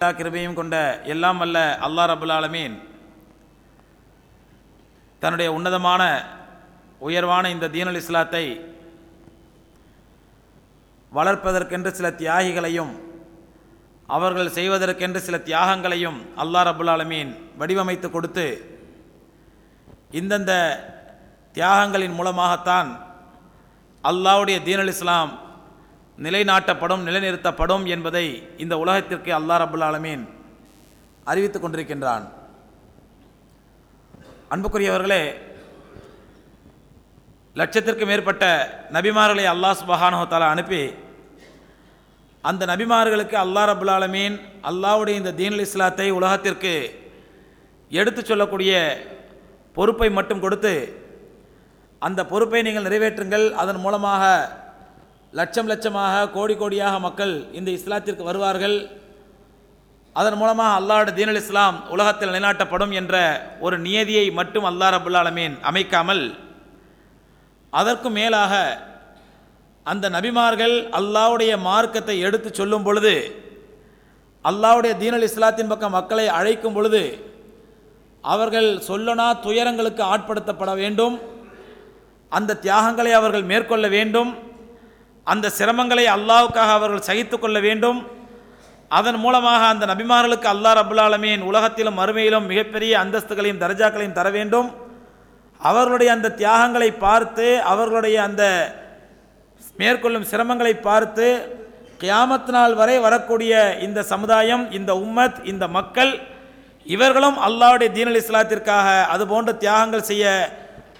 எல்லா கிருபையும் கொண்ட எல்லாம் அல்ல அல்லா ரபுல் ஆலமீன். தன்னுடைய உன்னதமான உயர்வான இந்த தீனுல் இஸ்லாத்தை வளர்ப்பதற்கென்று சில தியாகிகளையும் அவர்கள் செய்வதற்கென்று சில தியாகங்களையும் அல்லா ரபுல் ஆலமீன் வடிவமைத்து கொடுத்து இந்தந்த தியாகங்களின் மூலமாகத்தான் அல்லாவுடைய தீனுல் இஸ்லாம் நிலைநாட்டப்படும் நிலைநிறுத்தப்படும் என்பதை இந்த உலகத்திற்கு அல்லாஹ் ரபுல் ஆலமீன் அறிவித்துக் கொண்டிருக்கின்றான். அன்புக்குரியவர்களே லட்சத்திற்கு மேற்பட்ட நபிமார்களை அல்லாஹ் சுபஹானஹு அனுப்பி அந்த நபிமார்களுக்கு அல்லாஹ் ரபுல் ஆலமீன் அல்லாவுடைய இந்த தீனல் இஸ்லாத்தை உலகத்திற்கு எடுத்துச் சொல்லக்கூடிய பொறுப்பை மட்டும் கொடுத்து அந்த பொறுப்பை நீங்கள் நிறைவேற்றுங்கள். அதன் மூலமாக லட்சம் லட்சமாக கோடி கோடியாக மக்கள் இந்த இஸ்லாத்திற்கு வருவார்கள். அதன் மூலமாக அல்லாஹோட தீனல் இஸ்லாம் உலகத்தில் நிலைநாட்டப்படும் என்ற ஒரு நியதியை மட்டும் அல்லாஹ் ரபுல் ஆலமீன் அமைக்காமல் அதற்கும் மேலாக அந்த நபிமார்கள் அல்லாஹ்வுடைய மார்க்கத்தை எடுத்து சொல்லும் பொழுது அல்லாவுடைய தீனல் இஸ்லாத்தின் பக்கம் மக்களை அழைக்கும் பொழுது அவர்கள் சொல்லனா துயரங்களுக்கு ஆட்படுத்தப்பட வேண்டும். அந்த தியாகங்களை அவர்கள் மேற்கொள்ள வேண்டும். அந்த சிரமங்களை அல்லாவுக்காக அவர்கள் சகித்து கொள்ள வேண்டும். அதன் மூலமாக அந்த நபிமார்களுக்கு அல்லாஹ் ரபுல் உலகத்திலும் மறுமையிலும் மிகப்பெரிய அந்தஸ்துகளையும் தரஜாக்களையும் தர வேண்டும். அவர்களுடைய அந்த தியாகங்களை பார்த்து அவர்களுடைய அந்த மேற்கொள்ளும் சிரமங்களை பார்த்து கியாமத் நாள் வரை வரக்கூடிய இந்த சமுதாயம் இந்த உம்மத் இந்த மக்கள் இவர்களும் அல்லாவுடைய தீனல் இஸ்லாத்திற்காக அது போன்ற தியாகங்கள் செய்ய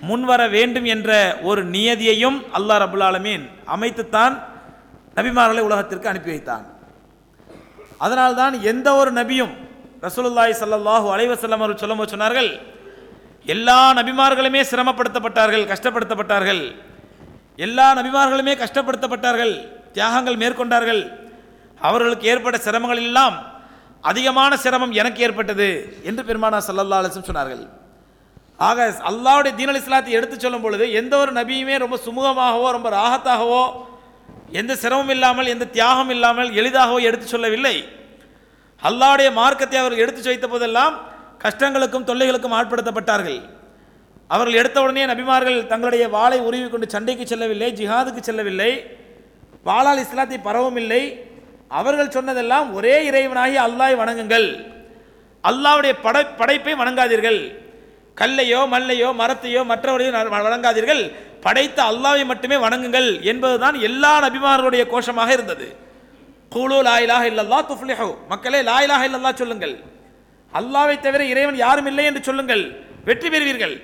முன்வர வேண்டும் என்ற ஒரு நியதியையும் அல்லாஹ் ரபுல் ஆலமீன் அமைத்துத்தான் நபிமார்களை உலகத்திற்கு அனுப்பி வைத்தான். அதனால்தான் எந்த ஒரு நபியும் ரசூலுல்லாய் ஸல்லல்லாஹு அலைவசல்லம் அவர் சொல்லும் சொன்னார்கள் எல்லா நபிமார்களுமே சிரமப்படுத்தப்பட்டார்கள் கஷ்டப்படுத்தப்பட்டார்கள். எல்லா நபிமார்களுமே கஷ்டப்படுத்தப்பட்டார்கள் தியாகங்கள் மேற்கொண்டார்கள். அவர்களுக்கு ஏற்பட்ட சிரமங்கள் எல்லாம் அதிகமான சிரமம் எனக்கு ஏற்பட்டது என்று பெருமானா சல்லல்லா அலிசம் சொன்னார்கள். ஆக அல்லாவுடைய தீனல் இஸ்லாத்தை எடுத்து சொல்லும் பொழுது எந்த ஒரு நபியுமே ரொம்ப சுமூகமாகவோ ரொம்ப ராகத்தாகவோ எந்த சிரமம் இல்லாமல் எந்த தியாகம் இல்லாமல் எளிதாகவோ எடுத்து சொல்லவில்லை. அல்லாவுடைய மார்க்கத்தை அவர்கள் எடுத்து வைத்த போதெல்லாம் கஷ்டங்களுக்கும் தொல்லைகளுக்கும் ஆட்படுத்தப்பட்டார்கள். அவர்கள் எடுத்தவுடனே நபிமார்கள் தங்களுடைய வாளை உருவி கொண்டு சண்டைக்கு செல்லவில்லை ஜிஹாதுக்கு செல்லவில்லை. வாளால் இஸ்லாத்தை பரவும் இல்லை. அவர்கள் சொன்னதெல்லாம் ஒரே இறைவனாகி அல்லாஹ் வணங்குங்கள். அல்லாவுடைய படை படைப்பை வணங்காதீர்கள். கல்லையோ மல்லையோ மரத்தையோ மற்றவரையோ வணங்காதீர்கள் படைத்த அல்லாவை மட்டுமே வணங்குங்கள் என்பதுதான் எல்லா நபிமார்களுடைய கோஷமாக இருந்தது. கூலு லாயிலாக இல்லல்லா துஃப்லிஹோ. மக்களே லாயிலாக இல்லல்லா சொல்லுங்கள். அல்லாவை தவிர இறைவன் யாரும் இல்லை என்று சொல்லுங்கள். வெற்றி பெறுவீர்கள்.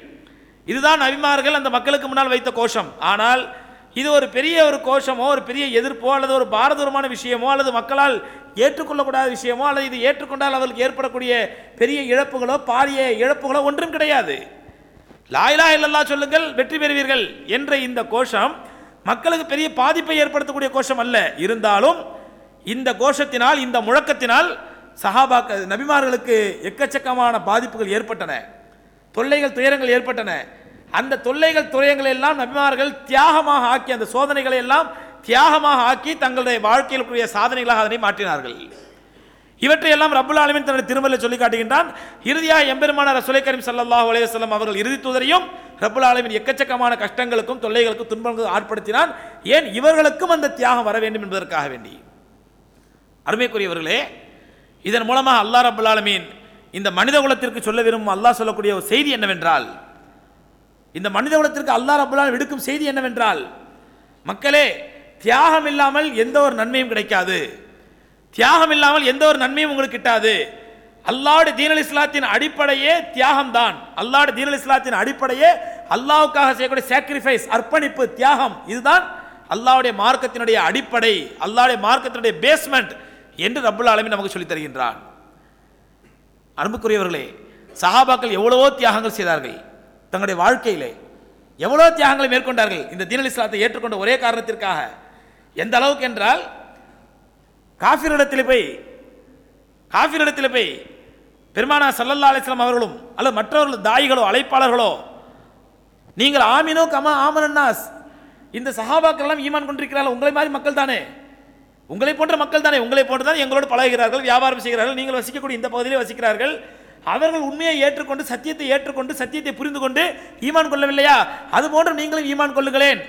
இதுதான் அபிமார்கள் அந்த மக்களுக்கு முன்னால் வைத்த கோஷம். ஆனால் இது ஒரு பெரிய ஒரு கோஷமோ ஒரு பெரிய எதிர்ப்போ அல்லது ஒரு பாரதூரமான விஷயமோ அல்லது மக்களால் ஏற்றுக்கொள்ளக்கூடாத விஷயமோ அல்லது இது ஏற்றுக்கொண்டால் அவர்களுக்கு ஏற்படக்கூடிய பெரிய இழப்புகளோ பாரிய இழப்புகளோ ஒன்றும் கிடையாது. லாயிலா இல்லல்லா சொல்லுங்கள் வெற்றி பெறுவீர்கள் என்ற இந்த கோஷம் மக்களுக்கு பெரிய பாதிப்பை ஏற்படுத்தக்கூடிய கோஷம் அல்ல. இருந்தாலும் இந்த கோஷத்தினால் இந்த முழக்கத்தினால் சஹாபாக்க நபிமார்களுக்கு எக்கச்சக்கமான பாதிப்புகள் ஏற்பட்டன. தொல்லைகள் துயரங்கள் ஏற்பட்டன. அந்த தொல்லைகள் துயரங்கள் எல்லாம் நபிமார்கள் தியாகமாக ஆக்கி அந்த சோதனைகளை எல்லாம் தியாகமாக ஆக்கி தங்களுடைய வாழ்க்கையிலுக்குரிய சாதனைகளாக அதனை மாற்றினார்கள். இவற்றையெல்லாம் ரபுல் ஆலமின் தன்னுடைய திருமலை சொல்லி காட்டுகின்றான். இறுதியாக எம்பெருமான ரசுலை கரீம் ஸல்லல்லாஹு அலையம் அவர்கள் இறுதி தூதரையும் ரபுல் ஆலமின் எக்கச்சக்கமான கஷ்டங்களுக்கும் தொல்லைகளுக்கும் துன்பங்களுக்கும் ஆட்படுத்தினான். ஏன் இவர்களுக்கும் அந்த தியாகம் வர வேண்டும் என்பதற்காக வேண்டி? அருமைக்குரியவர்களே இதன் மூலமாக அல்லாஹ் ரபுல் ஆலமீன் இந்த மனித குலத்திற்கு சொல்ல விரும்பும் அல்லாஹ் சொல்லக்கூடிய ஒரு செய்தி என்னவென்றால் இந்த மனித குலத்திற்கு அல்லாஹ் ரப்புல் விடுக்கும் செய்தி என்னவென்றால் மக்களே தியாகம் இல்லாமல் எந்த ஒரு நன்மையும் கிடைக்காது. தியாகம் இல்லாமல் எந்த ஒரு நன்மையும் உங்களுக்கு கிட்டாது. அல்லாடு தீனல் இஸ்லாத்தின் அடிப்படையே தியாகம் தான் அல்லாடு தீனல் இஸ்லாத்தின் அடிப்படையே அல்லாவுக்காக செய்யக்கூடிய சாக்ரிஃபைஸ் அர்ப்பணிப்பு தியாகம் இதுதான் அல்லாவுடைய மார்க்கத்தினுடைய அடிப்படை அல்லாவுடைய மார்க்கத்தினுடைய பேஸ்மெண்ட் என்று ரப்புல் ஆலமி நமக்கு சொல்லித் தருகின்றான். அன்புக்குரியவர்களே சஹாபாக்கள் எவ்வளவோ தியாகங்கள் செய்தார்கள். தங்களுடைய வாழ்க்கையிலே எவ்வளோ தியாகங்களை மேற்கொண்டார்கள்? இந்த தீனல் இஸ்லாத்தை ஏற்றுக்கொண்ட ஒரே காரணத்திற்காக. எந்த அளவுக்கு என்றால் காஃபிரிடத்தில் போய் காஃபிரிடத்தில் போய் பெருமானா சல்லல்லா அலிஸ்லாம் அவர்களும் அல்லது மற்றவர்கள் தாயிகளோ அழைப்பாளர்களோ நீங்கள் ஆமினோ கமா ஆமனன்னாஸ் இந்த சஹாபாக்கள்லாம் ஈமான் கொண்டிருக்கிறார்கள். உங்களை மாதிரி மக்கள் தானே. உங்களை போன்ற மக்கள் தானே. உங்களை போன்று தான் எங்களோடு பழகிறார்கள் வியாபாரம் செய்கிறார்கள். நீங்கள் வசிக்கக்கூடிய இந்த பகுதியிலே வசிக்கிறார்கள். அவர்கள் உண்மையை ஏற்றுக்கொண்டு சத்தியத்தை ஏற்றுக்கொண்டு சத்தியத்தை புரிந்து கொண்டு ஈமான் கொள்ளவில்லையா? அதுபோன்று நீங்களும் ஈமான் கொள்ளுங்களேன்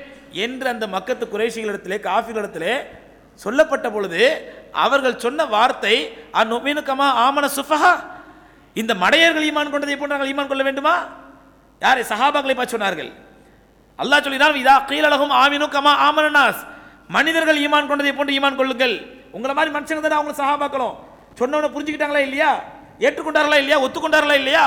என்று அந்த மக்கத்து குறைசிகளிடத்திலே காஃபிகளிடத்திலே சொல்லப்பட்ட பொழுது அவர்கள் சொன்ன வார்த்தை அந்நுமீனுக்கமா ஆமன சுஃபஹா. இந்த மடையர்கள் ஈமான் கொண்டதை போன்று நாங்கள் ஈமான் கொள்ள வேண்டுமா? யாரை? சஹாபாக்களை பார்த்து சொன்னார்கள். அல்லாஹ் சொல்லினால் இதா கீழழகும் ஆமினு கமா ஆமனாஸ் மனிதர்கள் ஈமான் கொண்டதை போன்று ஈமான் கொள்ளுங்கள். உங்களை மாதிரி மனுஷங்க தானே அவங்க சஹாபாக்களும். சொன்னவனை புரிஞ்சுக்கிட்டாங்களா இல்லையா? ஏற்றுக்கொண்டார்களா இல்லையா? ஒத்துக்கொண்டார்களா இல்லையா?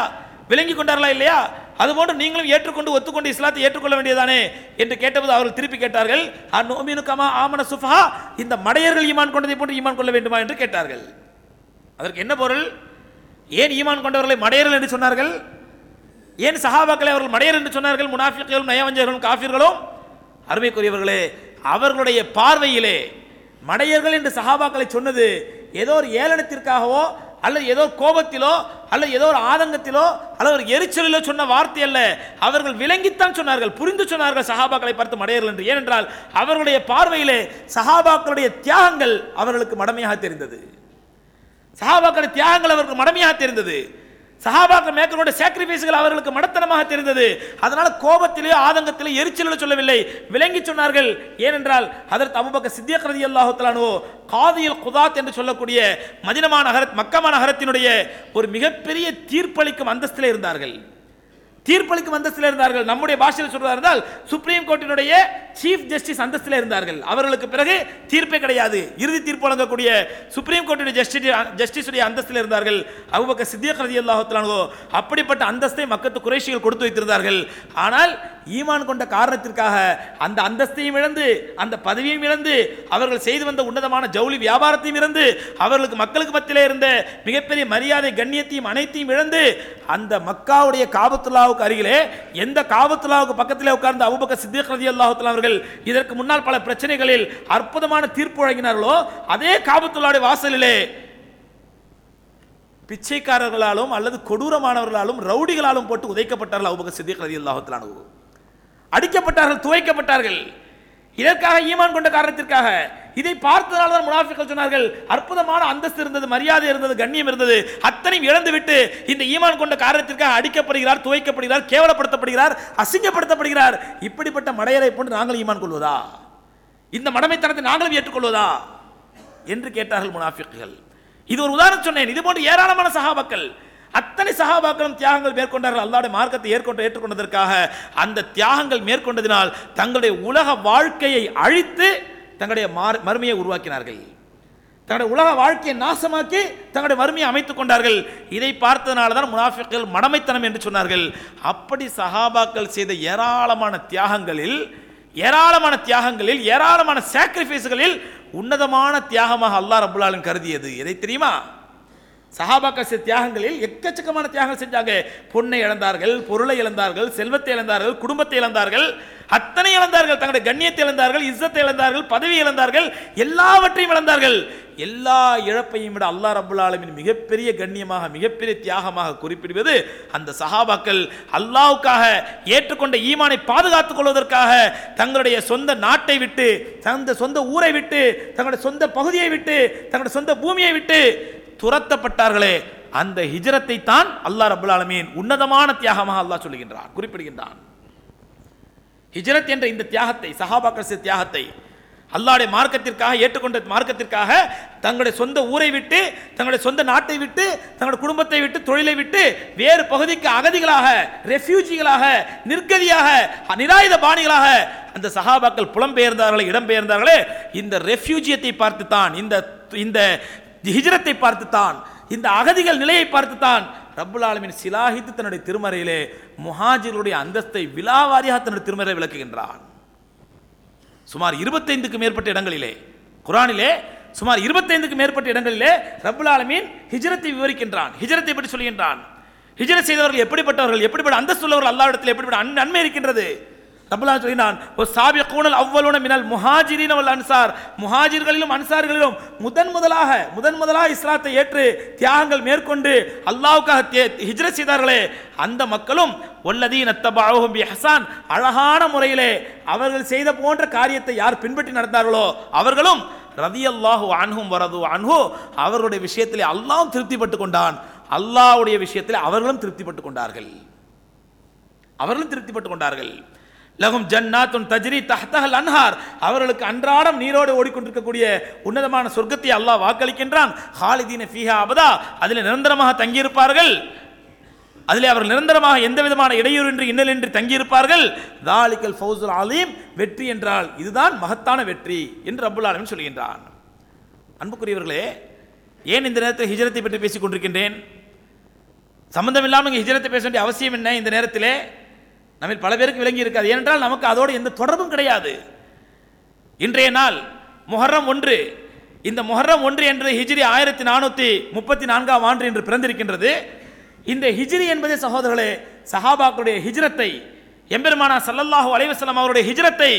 விளங்கி கொண்டார்களா இல்லையா? அதுபோன்று நீங்களும் ஏற்றுக்கொண்டு ஒத்துக்கொண்டு இஸ்லாத்தை ஏற்றுக்கொள்ள வேண்டியதானே என்று கேட்டபோது அவர்கள் திருப்பி கேட்டார்கள் அந்நோமினு கமா ஆமன சுஃபா இந்த மடையர்கள் ஈமான் கொண்டதை போன்று ஈமான் கொள்ள வேண்டுமா? என்று கேட்டார்கள். அதற்கு என்ன பொருள்? ஏன் ஈமான் கொண்டவர்களை மடையர்கள் என்று சொன்னார்கள்? ஏன் சஹாபாக்களை அவர்கள் மடையர் என்று சொன்னார்கள்? முனாஃபிக்களும் நயவஞ்சர்களும் காஃபிர்களும்? அருமைக்குரியவர்களே அவர்களுடைய பார்வையிலே மடையர்கள் என்று சஹாபாக்களை சொன்னது ஏதோ ஒரு ஏளனத்திற்காகவோ அல்லது ஏதோ ஒரு கோபத்திலோ அல்லது ஏதோ ஒரு ஆதங்கத்திலோ அல்லது ஒரு எரிச்சலிலோ சொன்ன வார்த்தை அல்ல. அவர்கள் விளங்கித்தான் சொன்னார்கள் புரிந்து சொன்னார்கள் சஹாபாக்களை பார்த்து மடையர்கள் என்று. ஏனென்றால் அவர்களுடைய பார்வையிலே சஹாபாக்களுடைய தியாகங்கள் அவர்களுக்கு மடமையாக தெரிந்தது. சஹாபாக்களுடைய தியாகங்கள் அவர்களுக்கு மடமையாக தெரிந்தது. சஹாபாக்கள் மேற்கொண்ட சாக்ரிஃபைஸ்கள் அவர்களுக்கு மடத்தனமாக தெரிந்தது. அதனால கோபத்திலே ஆதங்கத்திலே எரிச்சலில் சொல்லவில்லை. விளங்கி சொன்னார்கள். ஏனென்றால் அதற்கு அபுபக்க சித்தியக் ரதி அல்லாஹுத்தலானோ காதியல் குதாத் என்று சொல்லக்கூடிய மதினமா நகர மக்கமா நகரத்தினுடைய ஒரு மிகப்பெரிய தீர்ப்பளிக்கும் அந்தஸ்திலே இருந்தார்கள். தீர்ப்பளிக்கும் அந்தஸ்தில் இருந்தார்கள். நம்முடைய பாஷையில் சொல்றதா இருந்தால் சுப்ரீம் கோர்ட்டினுடைய சீஃப் ஜஸ்டிஸ் அந்தஸ்தில் இருந்தார்கள். அவர்களுக்கு பிறகு தீர்ப்பே கிடையாது. இறுதி தீர்ப்பு வழங்கக்கூடிய சுப்ரீம் கோர்ட்டுடைய ஜஸ்டிஸ் ஜஸ்டிஸுடைய அந்தஸ்தில் இருந்தார்கள். அபுபக்க சித்தியக் ரதி அல்லாஹத்திலானோ அப்படிப்பட்ட அந்தஸ்தை மக்கத்து குறைஷிகள் கொடுத்து வைத்திருந்தார்கள். ஆனால் ஈமான் கொண்ட காரணத்திற்காக அந்த அந்தஸ்தையும் இழந்து அந்த பதவியும் இழந்து அவர்கள் செய்து வந்த உன்னதமான ஜவுளி வியாபாரத்தையும் இழந்து அவர்களுக்கு மக்களுக்கு மத்தியிலே இருந்த மிகப்பெரிய மரியாதை கண்ணியத்தையும் அனைத்தையும் இழந்து அந்த மக்காவுடைய காபத்துல்லாவுக்கு அருகிலே எந்த காவத்துலாவுக்கு பக்கத்திலே உட்கார்ந்த அபுபக்க சித்திக் ரதி அல்லாஹுத்தலா அவர்கள் இதற்கு முன்னால் பல பிரச்சனைகளில் அற்புதமான தீர்ப்பு வழங்கினார்களோ அதே காபத்துல்லாவுடைய வாசலிலே பிச்சைக்காரர்களாலும் அல்லது கொடூரமானவர்களாலும் ரவுடிகளாலும் போட்டு உதைக்கப்பட்டார்கள் அபுபக்க சித்திக் ரதி அல்லாஹுத்தலானு அடிக்கப்பட்டார்கள் துவைக்கப்பட்டார்கள். இதற்காக ஈமான் கொண்ட காரணத்திற்காக இதை பார்த்ததால் தான் முனாஃபிக்கள் சொன்னார்கள் அற்புதமான அந்தஸ்து இருந்தது மரியாதை இருந்தது கண்ணியம் இருந்தது. அத்தனையும் இழந்துவிட்டு இந்த ஈமான் கொண்ட காரணத்திற்காக அடிக்கப்படுகிறார் துவைக்கப்படுகிறார் கேவலப்படுத்தப்படுகிறார் அசிங்கப்படுத்தப்படுகிறார். இப்படிப்பட்ட மடையரை போன்று நாங்கள் ஈமான் கொள்வதா? இந்த மடமைத்தனத்தை நாங்களும் ஏற்றுக்கொள்வதா? என்று கேட்டார்கள் முனாஃபிக்குகள். இது ஒரு உதாரணம் சொன்னேன். இது போன்று ஏராளமான சகாபாக்கள் அத்தனை சகாபாக்களும் தியாகங்கள் மேற்கொண்டார்கள். அல்லாவுடைய மார்க்கத்தை ஏற்கொண்டு ஏற்றுக்கொண்டதற்காக அந்த தியாகங்கள் மேற்கொண்டதினால் தங்களுடைய உலக வாழ்க்கையை அழித்து தங்களுடைய மார்- மறுமையை உருவாக்கினார்கள். தங்களுடைய உலக வாழ்க்கையை நாசமாக்கி தங்களுடைய மறுமையை அமைத்துக் கொண்டார்கள். இதை பார்த்ததனால தான் முனாஃபிக்கள் மடமைத்தனம் என்று சொன்னார்கள். அப்படி சஹாபாக்கள் செய்த ஏராளமான தியாகங்களில் ஏராளமான தியாகங்களில் ஏராளமான சாக்ரிஃபைஸ்களில் உன்னதமான தியாகமாக அல்லாஹ் ரபுல் கருதியது. எதை தெரியுமா? சஹாபாக்கள் செய்த தியாகங்களில் எக்கச்சக்கமான தியாகம் செஞ்சாங்க. பொண்ணை இழந்தார்கள் பொருளை இழந்தார்கள் செல்வத்தை இழந்தார்கள் குடும்பத்தை இழந்தார்கள் அத்தனை இழந்தார்கள் தங்களுடைய கண்ணியத்தை இழந்தார்கள் இஸ்ஸத்தை இழந்தார்கள் பதவி இழந்தார்கள் எல்லாவற்றையும் இழந்தார்கள். எல்லா இழப்பையும் விட அல்லாஹ் ரபுல் ஆலமின் மிகப்பெரிய கண்ணியமாக மிகப்பெரிய தியாகமாக குறிப்பிடுவது அந்த சஹாபாக்கள் அல்லாஹ்வுக்காக ஏற்றுக்கொண்ட ஈமானை பாதுகாத்துக் கொள்வதற்காக தங்களுடைய சொந்த நாட்டை விட்டு தந்த சொந்த ஊரை விட்டு தங்களுடைய சொந்த பகுதியை விட்டு தங்களுடைய சொந்த பூமியை விட்டு துரத்தப்பட்டார்களே அந்த ஹிஜரத்தை தான் அல்லாஹ் ரபுல் ஆலமீன் உன்னதமான தியாகமாக அல்லாஹ் சொல்லுகின்றான் குறிப்பிடுகின்றான். ஹிஜரத் என்ற இந்த தியாகத்தை சஹாபாக்கள் தியாகத்தை அல்லாடைய மார்க்கத்திற்காக ஏற்றுக்கொண்ட மார்க்கத்திற்காக தங்களுடைய சொந்த ஊரை விட்டு தங்களுடைய சொந்த நாட்டை விட்டு தங்களுடைய குடும்பத்தை விட்டு தொழிலை விட்டு வேறு பகுதிக்கு அகதிகளாக ரெஃப்யூஜிகளாக நிர்கதியாக நிராயுத பாணிகளாக அந்த சஹாபாக்கள் புலம்பெயர்ந்தார்களே இடம்பெயர்ந்தார்களே இந்த ரெஃப்யூஜியத்தை பார்த்து தான் இந்த இந்த ஹிஜரத்தை பார்த்துத்தான் இந்த அகதிகள் நிலையை பார்த்துத்தான் ரப்புல் ஆலமின் சிலாஹித்து தன்னுடைய திருமறையிலே முஹாஜிர்களுடைய அந்தஸ்தை விலாவாரியாக தன்னுடைய திருமறை விளக்குகின்றான். சுமார் இருபத்தைந்துக்கு மேற்பட்ட இடங்களிலே குரானிலே சுமார் இருபத்தைந்துக்கு மேற்பட்ட இடங்களிலே ரப்புல் ஆலமீன் ஹிஜரத்தை விவரிக்கின்றான். ஹிஜரத்தை பற்றி சொல்கின்றான். ஹிஜரத் செய்தவர்கள் எப்படிப்பட்டவர்கள் எப்படிப்பட்ட அந்தஸ்து உள்ளவர்கள் அல்லாஹ்விடத்தில் எப்படிப்பட்ட அன் நன்மை இருக்கின்றது? ரப்புல் சொல்லினான் ஒரு சாபிய கூணல் அவ்வளோன மினல் முஹாஜிரின் அவள் அன்சார் முஹாஜிர்களிலும் அன்சார்களிலும் முதன் முதலாக முதன் முதலாக இஸ்லாத்தை ஏற்று தியாகங்கள் மேற்கொண்டு அல்லாவுக்காக தே- ஹிஜ்ரத் செய்தார்களே அந்த மக்களும் ஒல்லதீன் அத்தபாவும் பி ஹசான் அழகான முறையிலே அவர்கள் செய்த போன்ற காரியத்தை யார் பின்பற்றி நடந்தார்களோ அவர்களும் ரதியல்லாஹு அன்ஹும் வரது அன்ஹு அவர்களுடைய விஷயத்திலே அல்லாஹ்வும் திருப்திப்பட்டு கொண்டான். அல்லாஹ்வுடைய விஷயத்திலே அவர்களும் திருப்திப்பட்டு கொண்டார்கள். அவர்களும் திருப்திப்பட்டு கொண்டார்கள். லகும் ஜன்னாத்துன் தஜ்ரி தஹ்தஹல் அன்ஹார். அவர்களுக்கு அன்றாடம் நீரோடு ஓடிக்கொண்டிருக்கக்கூடிய உன்னதமான சொர்க்கத்தை அல்லாஹ் வாக்களிக்கின்றான். ஹாலிதீன ஃபீஹா அபதா. அதில் நிரந்தரமாக தங்கியிருப்பார்கள். அதில் அவர்கள் நிரந்தரமாக எந்த விதமான இடையூறின்றி இன்னலின்றி தங்கியிருப்பார்கள். தாலிக்கல் ஃபவுசுல் அலீம். வெற்றி என்றால் இதுதான் மகத்தான வெற்றி என்று ரப்புல் ஆலமின் சொல்கின்றான். அன்புக்குரியவர்களே ஏன் இந்த நேரத்தில் ஹிஜரத்தை பற்றி பேசிக் கொண்டிருக்கின்றேன் சம்பந்தம் இல்லாமல் இங்கே ஹிஜரத்தை பேச வேண்டிய அவசியம் என்ன? இந்த நேரத்திலே நம்ம பல பேருக்கு விளங்கி இருக்காது. ஏனென்றால் நமக்கு அதோடு எந்த தொடர்பும் கிடையாது. இன்றைய நாள் முஹர்ரம் ஒன்று. இந்த முஹர்ரம் ஒன்று என்று ஹிஜ்ரி ஆயிரத்தி நானூற்றி முப்பத்தி நான்காம் ஆண்டு என்று பிறந்திருக்கின்றது. இந்த ஹிஜ்ரி என்பதே சகோதரர்களே சஹாபாக்களுடைய ஹிஜ்ரத்தை எம்பெருமானா சல்லல்லாஹு அலைவசலம் அவருடைய ஹிஜ்ரத்தை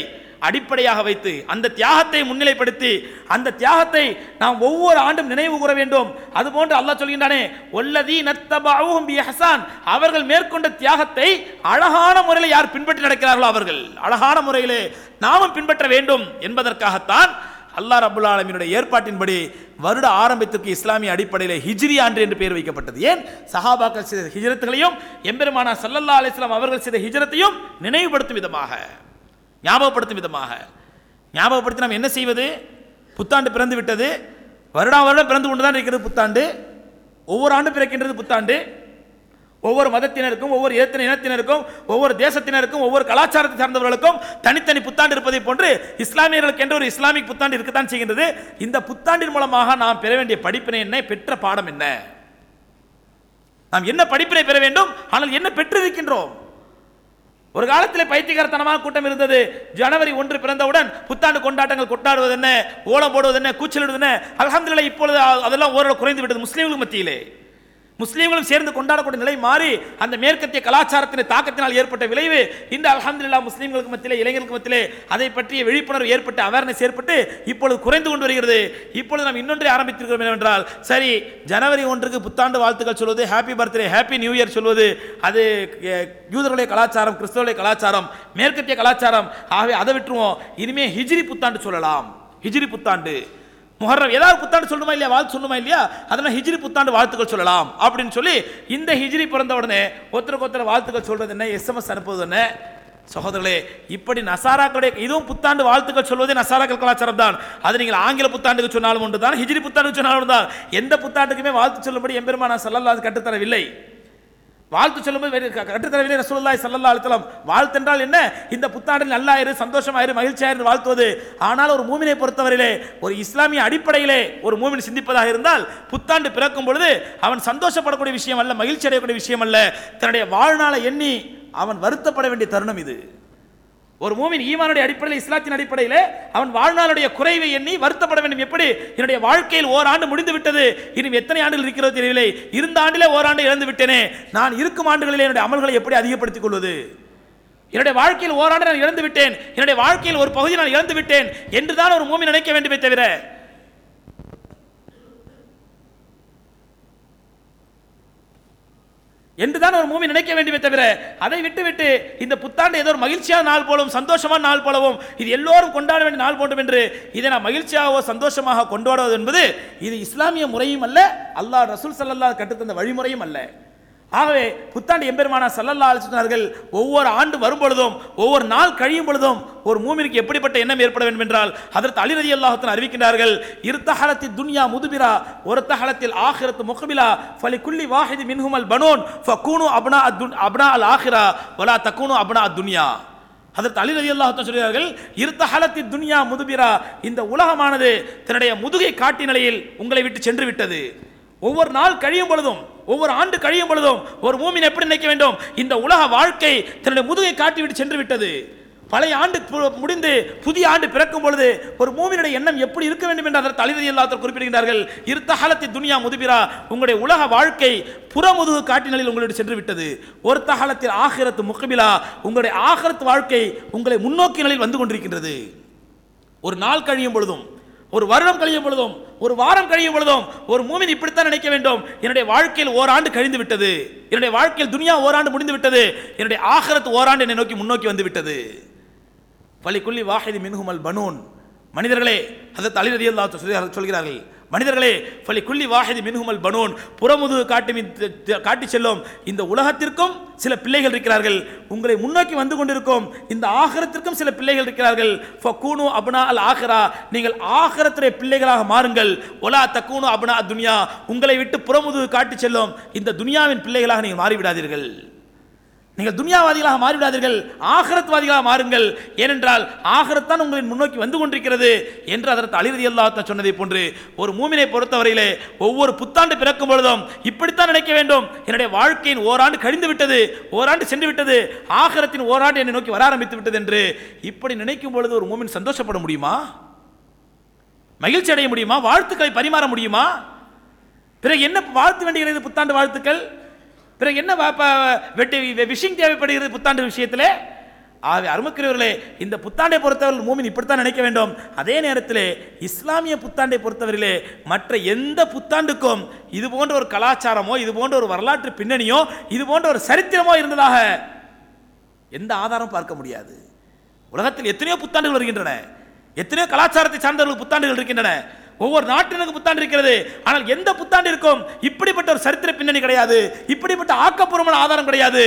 அடிப்படையாக வைத்து அந்த தியாகத்தை முன்னிலைப்படுத்தி அந்த தியாகத்தை நாம் ஒவ்வொரு ஆண்டும் நினைவு கூற வேண்டும். அதுபோன்று அல்லாஹ் சொல்கின்றானே ஒல்லதி நத்தபாவும் பி ஹசான் அவர்கள் மேற்கொண்ட தியாகத்தை அழகான முறையில் யார் பின்பற்றி நடக்கிறார்களோ அவர்கள். அழகான முறையிலே நாமும் பின்பற்ற வேண்டும் என்பதற்காகத்தான் அல்லாஹ் ரபுல் ஆலமியினுடைய ஏற்பாட்டின்படி வருட ஆரம்பத்திற்கு இஸ்லாமிய அடிப்படையில் ஹிஜ்ரி ஆண்டு என்று பெயர் வைக்கப்பட்டது. ஏன்? சஹாபாக்கள் செய்த ஹிஜரத்துகளையும் எம்பெருமானா சல்லல்லா அலிஸ்லாம் அவர்கள் செய்த ஹிஜரத்தையும் நினைவுபடுத்தும் விதமாக. ஞாபகப்படுத்தும் விதமாக. ஞாபகப்படுத்தி நாம் என்ன செய்வது? புத்தாண்டு பிறந்து விட்டது. வருடா வருடம் பிறந்து கொண்டு தான் இருக்கிறது புத்தாண்டு. ஒவ்வொரு ஆண்டு பிறக்கின்றது புத்தாண்டு. ஒவ்வொரு மதத்தினருக்கும் ஒவ்வொரு இனத்தின இனத்தினருக்கும் ஒவ்வொரு தேசத்தினருக்கும் ஒவ்வொரு கலாச்சாரத்தை சார்ந்தவர்களுக்கும் தனித்தனி புத்தாண்டு இருப்பதை போன்று இஸ்லாமியர்களுக்கு என்ற ஒரு இஸ்லாமிக் புத்தாண்டு இருக்கத்தான் செய்கின்றது. இந்த புத்தாண்டின் மூலமாக நாம் பெற வேண்டிய படிப்பினை என்ன? பெற்ற பாடம் என்ன? நாம் என்ன படிப்பினை பெற வேண்டும்? ஆனால் என்ன பெற்றிருக்கின்றோம்? ஒரு காலத்தில் பைத்தியகரத்தனமாக கூட்டம் இருந்தது. ஜனவரி ஒன்று பிறந்தவுடன் புத்தாண்டு கொண்டாட்டங்கள் கொண்டாடுவது என்ன ஓலம் போடுவது என்ன கூச்சலிடுவது என்ன அல்ஹம்துலில்லாஹ் இப்பொழுது அதெல்லாம் ஓரளவு குறைந்து விட்டது முஸ்லீம்களுக்கு மத்தியிலே. முஸ்லீம்களும் சேர்ந்து கொண்டாடக்கூடிய நிலை மாறி அந்த மேற்கத்திய கலாச்சாரத்தின் தாக்கத்தினால் ஏற்பட்ட விளைவு இந்த அலமதுல்லா முஸ்லீம்களுக்கு மத்தியிலே இளைஞர்களுக்கு மத்தியிலே அதை பற்றிய விழிப்புணர்வு ஏற்பட்டு அவேர்னஸ் ஏற்பட்டு இப்பொழுது குறைந்து கொண்டு வருகிறது. இப்பொழுது நாம் இன்னொன்றை ஆரம்பித்திருக்கிறோம் என்னவென்றால் சரி ஜனவரி ஒன்றுக்கு புத்தாண்டு வாழ்த்துக்கள் சொல்வது happy birthday happy new year சொல்வது அது யூதர்களுடைய கலாச்சாரம் கிறிஸ்தவருடைய கலாச்சாரம் மேற்கத்திய கலாச்சாரம் ஆகவே அதை விட்டுருவோம். இனிமே ஹிஜ்ரி புத்தாண்டு சொல்லலாம். ஹிஜ்ரி புத்தாண்டு. முஹர்ரம். ஏதாவது புத்தாண்டு சொல்லணுமா இல்லையா? வாழ்த்து சொல்லணுமா இல்லையா? அதனால் ஹிஜ்ரி புத்தாண்டு வாழ்த்துக்கள் சொல்லலாம் அப்படின்னு சொல்லி இந்த ஹிஜ்ரி பிறந்த உடனே ஒருத்தருக்கு ஒருத்தர் வாழ்த்துக்கள் சொல்கிறது என்ன? எஸ்எம்எஸ் அனுப்புவது என்ன? சகோதரர்களே இப்படி நசாராக்களுடைய இதுவும் புத்தாண்டு வாழ்த்துக்கள் சொல்வதே நசாராக்கள் கலாச்சாரம் தான். அது நீங்கள் ஆங்கில புத்தாண்டுக்கு சொன்னாலும் ஒன்று தான் ஹிஜ்ரி புத்தாண்டுக்கு சொன்னாலும் தான் எந்த புத்தாண்டுக்குமே வாழ்த்து சொல்லும்படி எம்பெருமானா சல்லல்லாஹு கட்டுத்தரவில்லை வாழ்த்து சொல்லும்போது கட்டுத்தலைவிலே க- சல்லா ரசூலுல்லாஹி வாழ்த்தென்றால் வாழ்த்து என்றால் என்ன? இந்த புத்தாண்டில் நல்லாயிரு சந்தோஷமாயிரு மகிழ்ச்சியாயிரு வாழ்த்துவது. ஆனால் ஒரு மூமினை பொறுத்தவரையிலே ஒரு இஸ்லாமிய அடிப்படையிலே ஒரு மூமின் சிந்திப்பதாக இருந்தால் புத்தாண்டு பிறக்கும் பொழுது அவன் சந்தோஷப்படக்கூடிய விஷயம் அல்ல மகிழ்ச்சி அடையக்கூடிய விஷயம் அல்ல. தன்னுடைய வாழ்நாளை எண்ணி அவன் வருத்தப்பட வேண்டிய தருணம் இது. ஒரு மூமின் ஈமானுடைய அடிப்படையில் இஸ்லாத்தின் அடிப்படையில் அவன் வாழ்நாளுடைய குறைவை எண்ணி வருத்தப்பட வேண்டும். எப்படி? என்னுடைய வாழ்க்கையில் ஓராண்டு முடிந்து விட்டது இன்னும் எத்தனை ஆண்டுகள் இருக்கிறதோ தெரியவில்லை. இருந்த ஆண்டிலே ஓராண்டு இழந்து விட்டேனே. நான் இருக்கும் ஆண்டுகளில் என்னுடைய அமல்களை எப்படி அதிகப்படுத்திக் கொள்வது? என்னுடைய வாழ்க்கையில் ஓராண்டு நான் இழந்து விட்டேன். என்னுடைய வாழ்க்கையில் ஒரு பகுதி நான் இழந்து விட்டேன். என்றுதான் ஒரு மூமி நினைக்க வேண்டுமே தவிர என்றுதான் ஒரு மூவி நினைக்க வேண்டுமே தவிர அதை விட்டுவிட்டு இந்த புத்தாண்டு ஏதோ ஒரு மகிழ்ச்சியான நாள் போலவும் சந்தோஷமான நாள் போலவும் இது எல்லோரும் கொண்டாட வேண்டிய நாள் போன்றும் என்று இதை நான் மகிழ்ச்சியாகவோ சந்தோஷமாக கொண்டாடுவது என்பது இது இஸ்லாமிய முறையும் அல்ல அல்லாஹ் ரசூல் ஸல்லல்லாஹு கற்றுத்தந்த வழிமுறையும் அல்ல. ஆகவே புத்தாண்டு எம்பெருமானா சல்லல்லா சொன்னார்கள் ஒவ்வொரு ஆண்டு வரும் பொழுதும் ஒவ்வொரு நாள் கழியும் பொழுதும் ஒரு மூமினுக்கு எப்படிப்பட்ட எண்ணம் ஏற்பட வேண்டும் என்றால் அதற்கு அலி ரதி அல்லாஹத்தன் அறிவிக்கின்றார்கள் இருத்தஹலத்தி துன்யா முதுபிரா ஒரு தகலத்தில் ஆஹிரத்து முகபிலா ஃபலி குள்ளி வாஹிதி மின்ஹுமல் பனோன் ஃபகூனு அப்னா அத்துன் அப்னா அல் ஆஹிரா வலா தக்கூனு அப்னா அத் துன்யா. அதற்கு அலி ரதி அல்லாஹ் சொல்கிறார்கள் இருத்தஹலத்தி துன்யா முதுபிரா இந்த உலகமானது தன்னுடைய முதுகை காட்டி நிலையில் உங்களை விட்டு சென்று விட்டது. ஒவ்வொரு நாள் கழியும் பொழுதும் ஒவ்வொரு ஆண்டு கழியும் பொழுதும் ஒரு மூமின் எப்படி நினைக்க வேண்டும்? இந்த உலக வாழ்க்கை தன்னுடைய முதுகை காட்டிவிட்டு சென்று விட்டது. பழைய ஆண்டு முடிந்து புதிய ஆண்டு பிறக்கும் பொழுது ஒரு மூமினுடைய எண்ணம் எப்படி இருக்க வேண்டும் என்று அதற்கு அலிரதி குறிப்பிடுகின்றார்கள். குறிப்பிடுகிறார்கள் இருத்தகாலத்தை துனியா முதுபிரா உங்களுடைய உலக வாழ்க்கை புறமுதுகு காட்டினலில் உங்களிடம் சென்று விட்டது. ஒரு தகாலத்தில் ஆகிரத்து முகபிலா உங்களுடைய ஆகிரத்து வாழ்க்கை உங்களை முன்னோக்கி நிலையில் வந்து கொண்டிருக்கின்றது. ஒரு நாள் கழியும் பொழுதும் ஒரு வருடம் கழியும் பொழுதும் ஒரு வாரம் கழியும் பொழுதும் ஒரு மூமின் இப்படித்தான் நினைக்க வேண்டும். என்னுடைய வாழ்க்கையில் ஓராண்டு கழிந்து விட்டது. என்னுடைய வாழ்க்கையில் துனியா ஓராண்டு முடிந்து விட்டது. என்னுடைய ஆகரத்து ஓராண்டு என்னை நோக்கி முன்னோக்கி வந்து விட்டது. பலிக்குள்ளி வாஹிதி மின்ஹுமல் பனூன் மனிதர்களே அதை தளிரதி சொல்கிறார்கள் மனிதர்களே ஃபலி குள்ளி வாஹிதி மின்ஹுமல் பனோன் புறமுதுகு காட்டி காட்டி செல்லும் இந்த உலகத்திற்கும் சில பிள்ளைகள் இருக்கிறார்கள். உங்களை முன்னோக்கி வந்து கொண்டிருக்கும் இந்த ஆகரத்திற்கும் சில பிள்ளைகள் இருக்கிறார்கள். ஃபகூனு அபுனா அல் ஆஹரா நீங்கள் ஆகரத்துடைய பிள்ளைகளாக மாறுங்கள். ஒலா தக்கூனு அபுனா துனியா உங்களை விட்டு புறமுதுகு காட்டி செல்லும் இந்த துனியாவின் பிள்ளைகளாக நீங்கள் மாறிவிடாதீர்கள். நீங்கள் துனியாவாதிகளாக மாறிவிடாதீர்கள் ஆகரத்வாதிகளாக மாறுங்கள். ஏனென்றால் ஆகரத்தான் உங்களின் முன்னோக்கி வந்து கொண்டிருக்கிறது என்று அதற்கு அழிரதி அல்லாஹ் சொன்னதை போன்று ஒரு மூமினை பொறுத்தவரையிலே ஒவ்வொரு புத்தாண்டு பிறக்கும் பொழுதும் இப்படித்தான் நினைக்க வேண்டும். என்னுடைய வாழ்க்கையின் ஓராண்டு கழிந்து விட்டது ஓராண்டு சென்று விட்டது ஆகரத்தின் ஓராண்டு என்னை நோக்கி வர ஆரம்பித்து விட்டது என்று இப்படி நினைக்கும் பொழுது ஒரு மூமின் சந்தோஷப்பட முடியுமா? மகிழ்ச்சி அடைய முடியுமா? வாழ்த்துக்களை பரிமாற முடியுமா? பிறகு என்ன வாழ்த்து வேண்டுகிறது புத்தாண்டு வாழ்த்துக்கள்? பிறகு என்ன வா- வெட்டி விஷயம் தேவைப்படுகிறது புத்தாண்டு விஷயத்திலே? ஆகவே அருமக்கிறவர்களே இந்த புத்தாண்டை பொறுத்தவர்கள் மூமின் இப்படித்தான் நினைக்க வேண்டும். அதே நேரத்தில் இஸ்லாமிய புத்தாண்டை பொறுத்தவரையிலே மற்ற எந்த புத்தாண்டுக்கும் இது போன்ற ஒரு கலாச்சாரமோ இது போன்ற ஒரு வரலாற்று பின்னணியோ இது போன்ற ஒரு சரித்திரமோ இருந்ததாக எந்த ஆதாரம் பார்க்க முடியாது. உலகத்தில் எத்தனையோ புத்தாண்டுகள் வருகின்றன. எத்தனையோ கலாச்சாரத்தை சார்ந்தவர்கள் புத்தாண்டுகள் இருக்கின்றன. ஒவ்வொரு நாட்டினருக்கு புத்தாண்டு இருக்கிறது. ஆனால் எந்த புத்தாண்டு இருக்கும் இப்படிப்பட்ட ஒரு சரித்திர பின்னணி கிடையாது. இப்படிப்பட்ட ஆக்கப்பூர்வமான ஆதாரம் கிடையாது.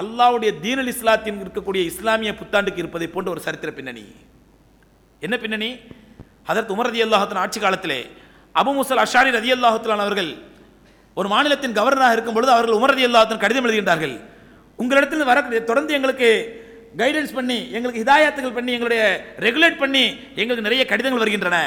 அல்லாவுடைய தீனல் இஸ்லாத்தின் இருக்கக்கூடிய இஸ்லாமிய புத்தாண்டுக்கு இருப்பதை போன்ற ஒரு சரித்திர பின்னணி. என்ன பின்னணி? அதற்கு உமர் ரதி அல்லாஹத்தின் ஆட்சி காலத்திலே அபு முசல் அஷாரி ரதி அல்லாஹத்துலான் அவர்கள் ஒரு மாநிலத்தின் கவர்னராக இருக்கும் பொழுது அவர்கள் உமர் ரதி அல்லாஹத்தின் கடிதம் எழுதுகின்றார்கள். உங்களிடத்தில் வர தொடர்ந்து எங்களுக்கு கைடன்ஸ் பண்ணி எங்களுக்கு ஹிதாயத்துகள் பண்ணி எங்களுடைய ரெகுலேட் பண்ணி எங்களுக்கு நிறைய கடிதங்கள் வருகின்றன.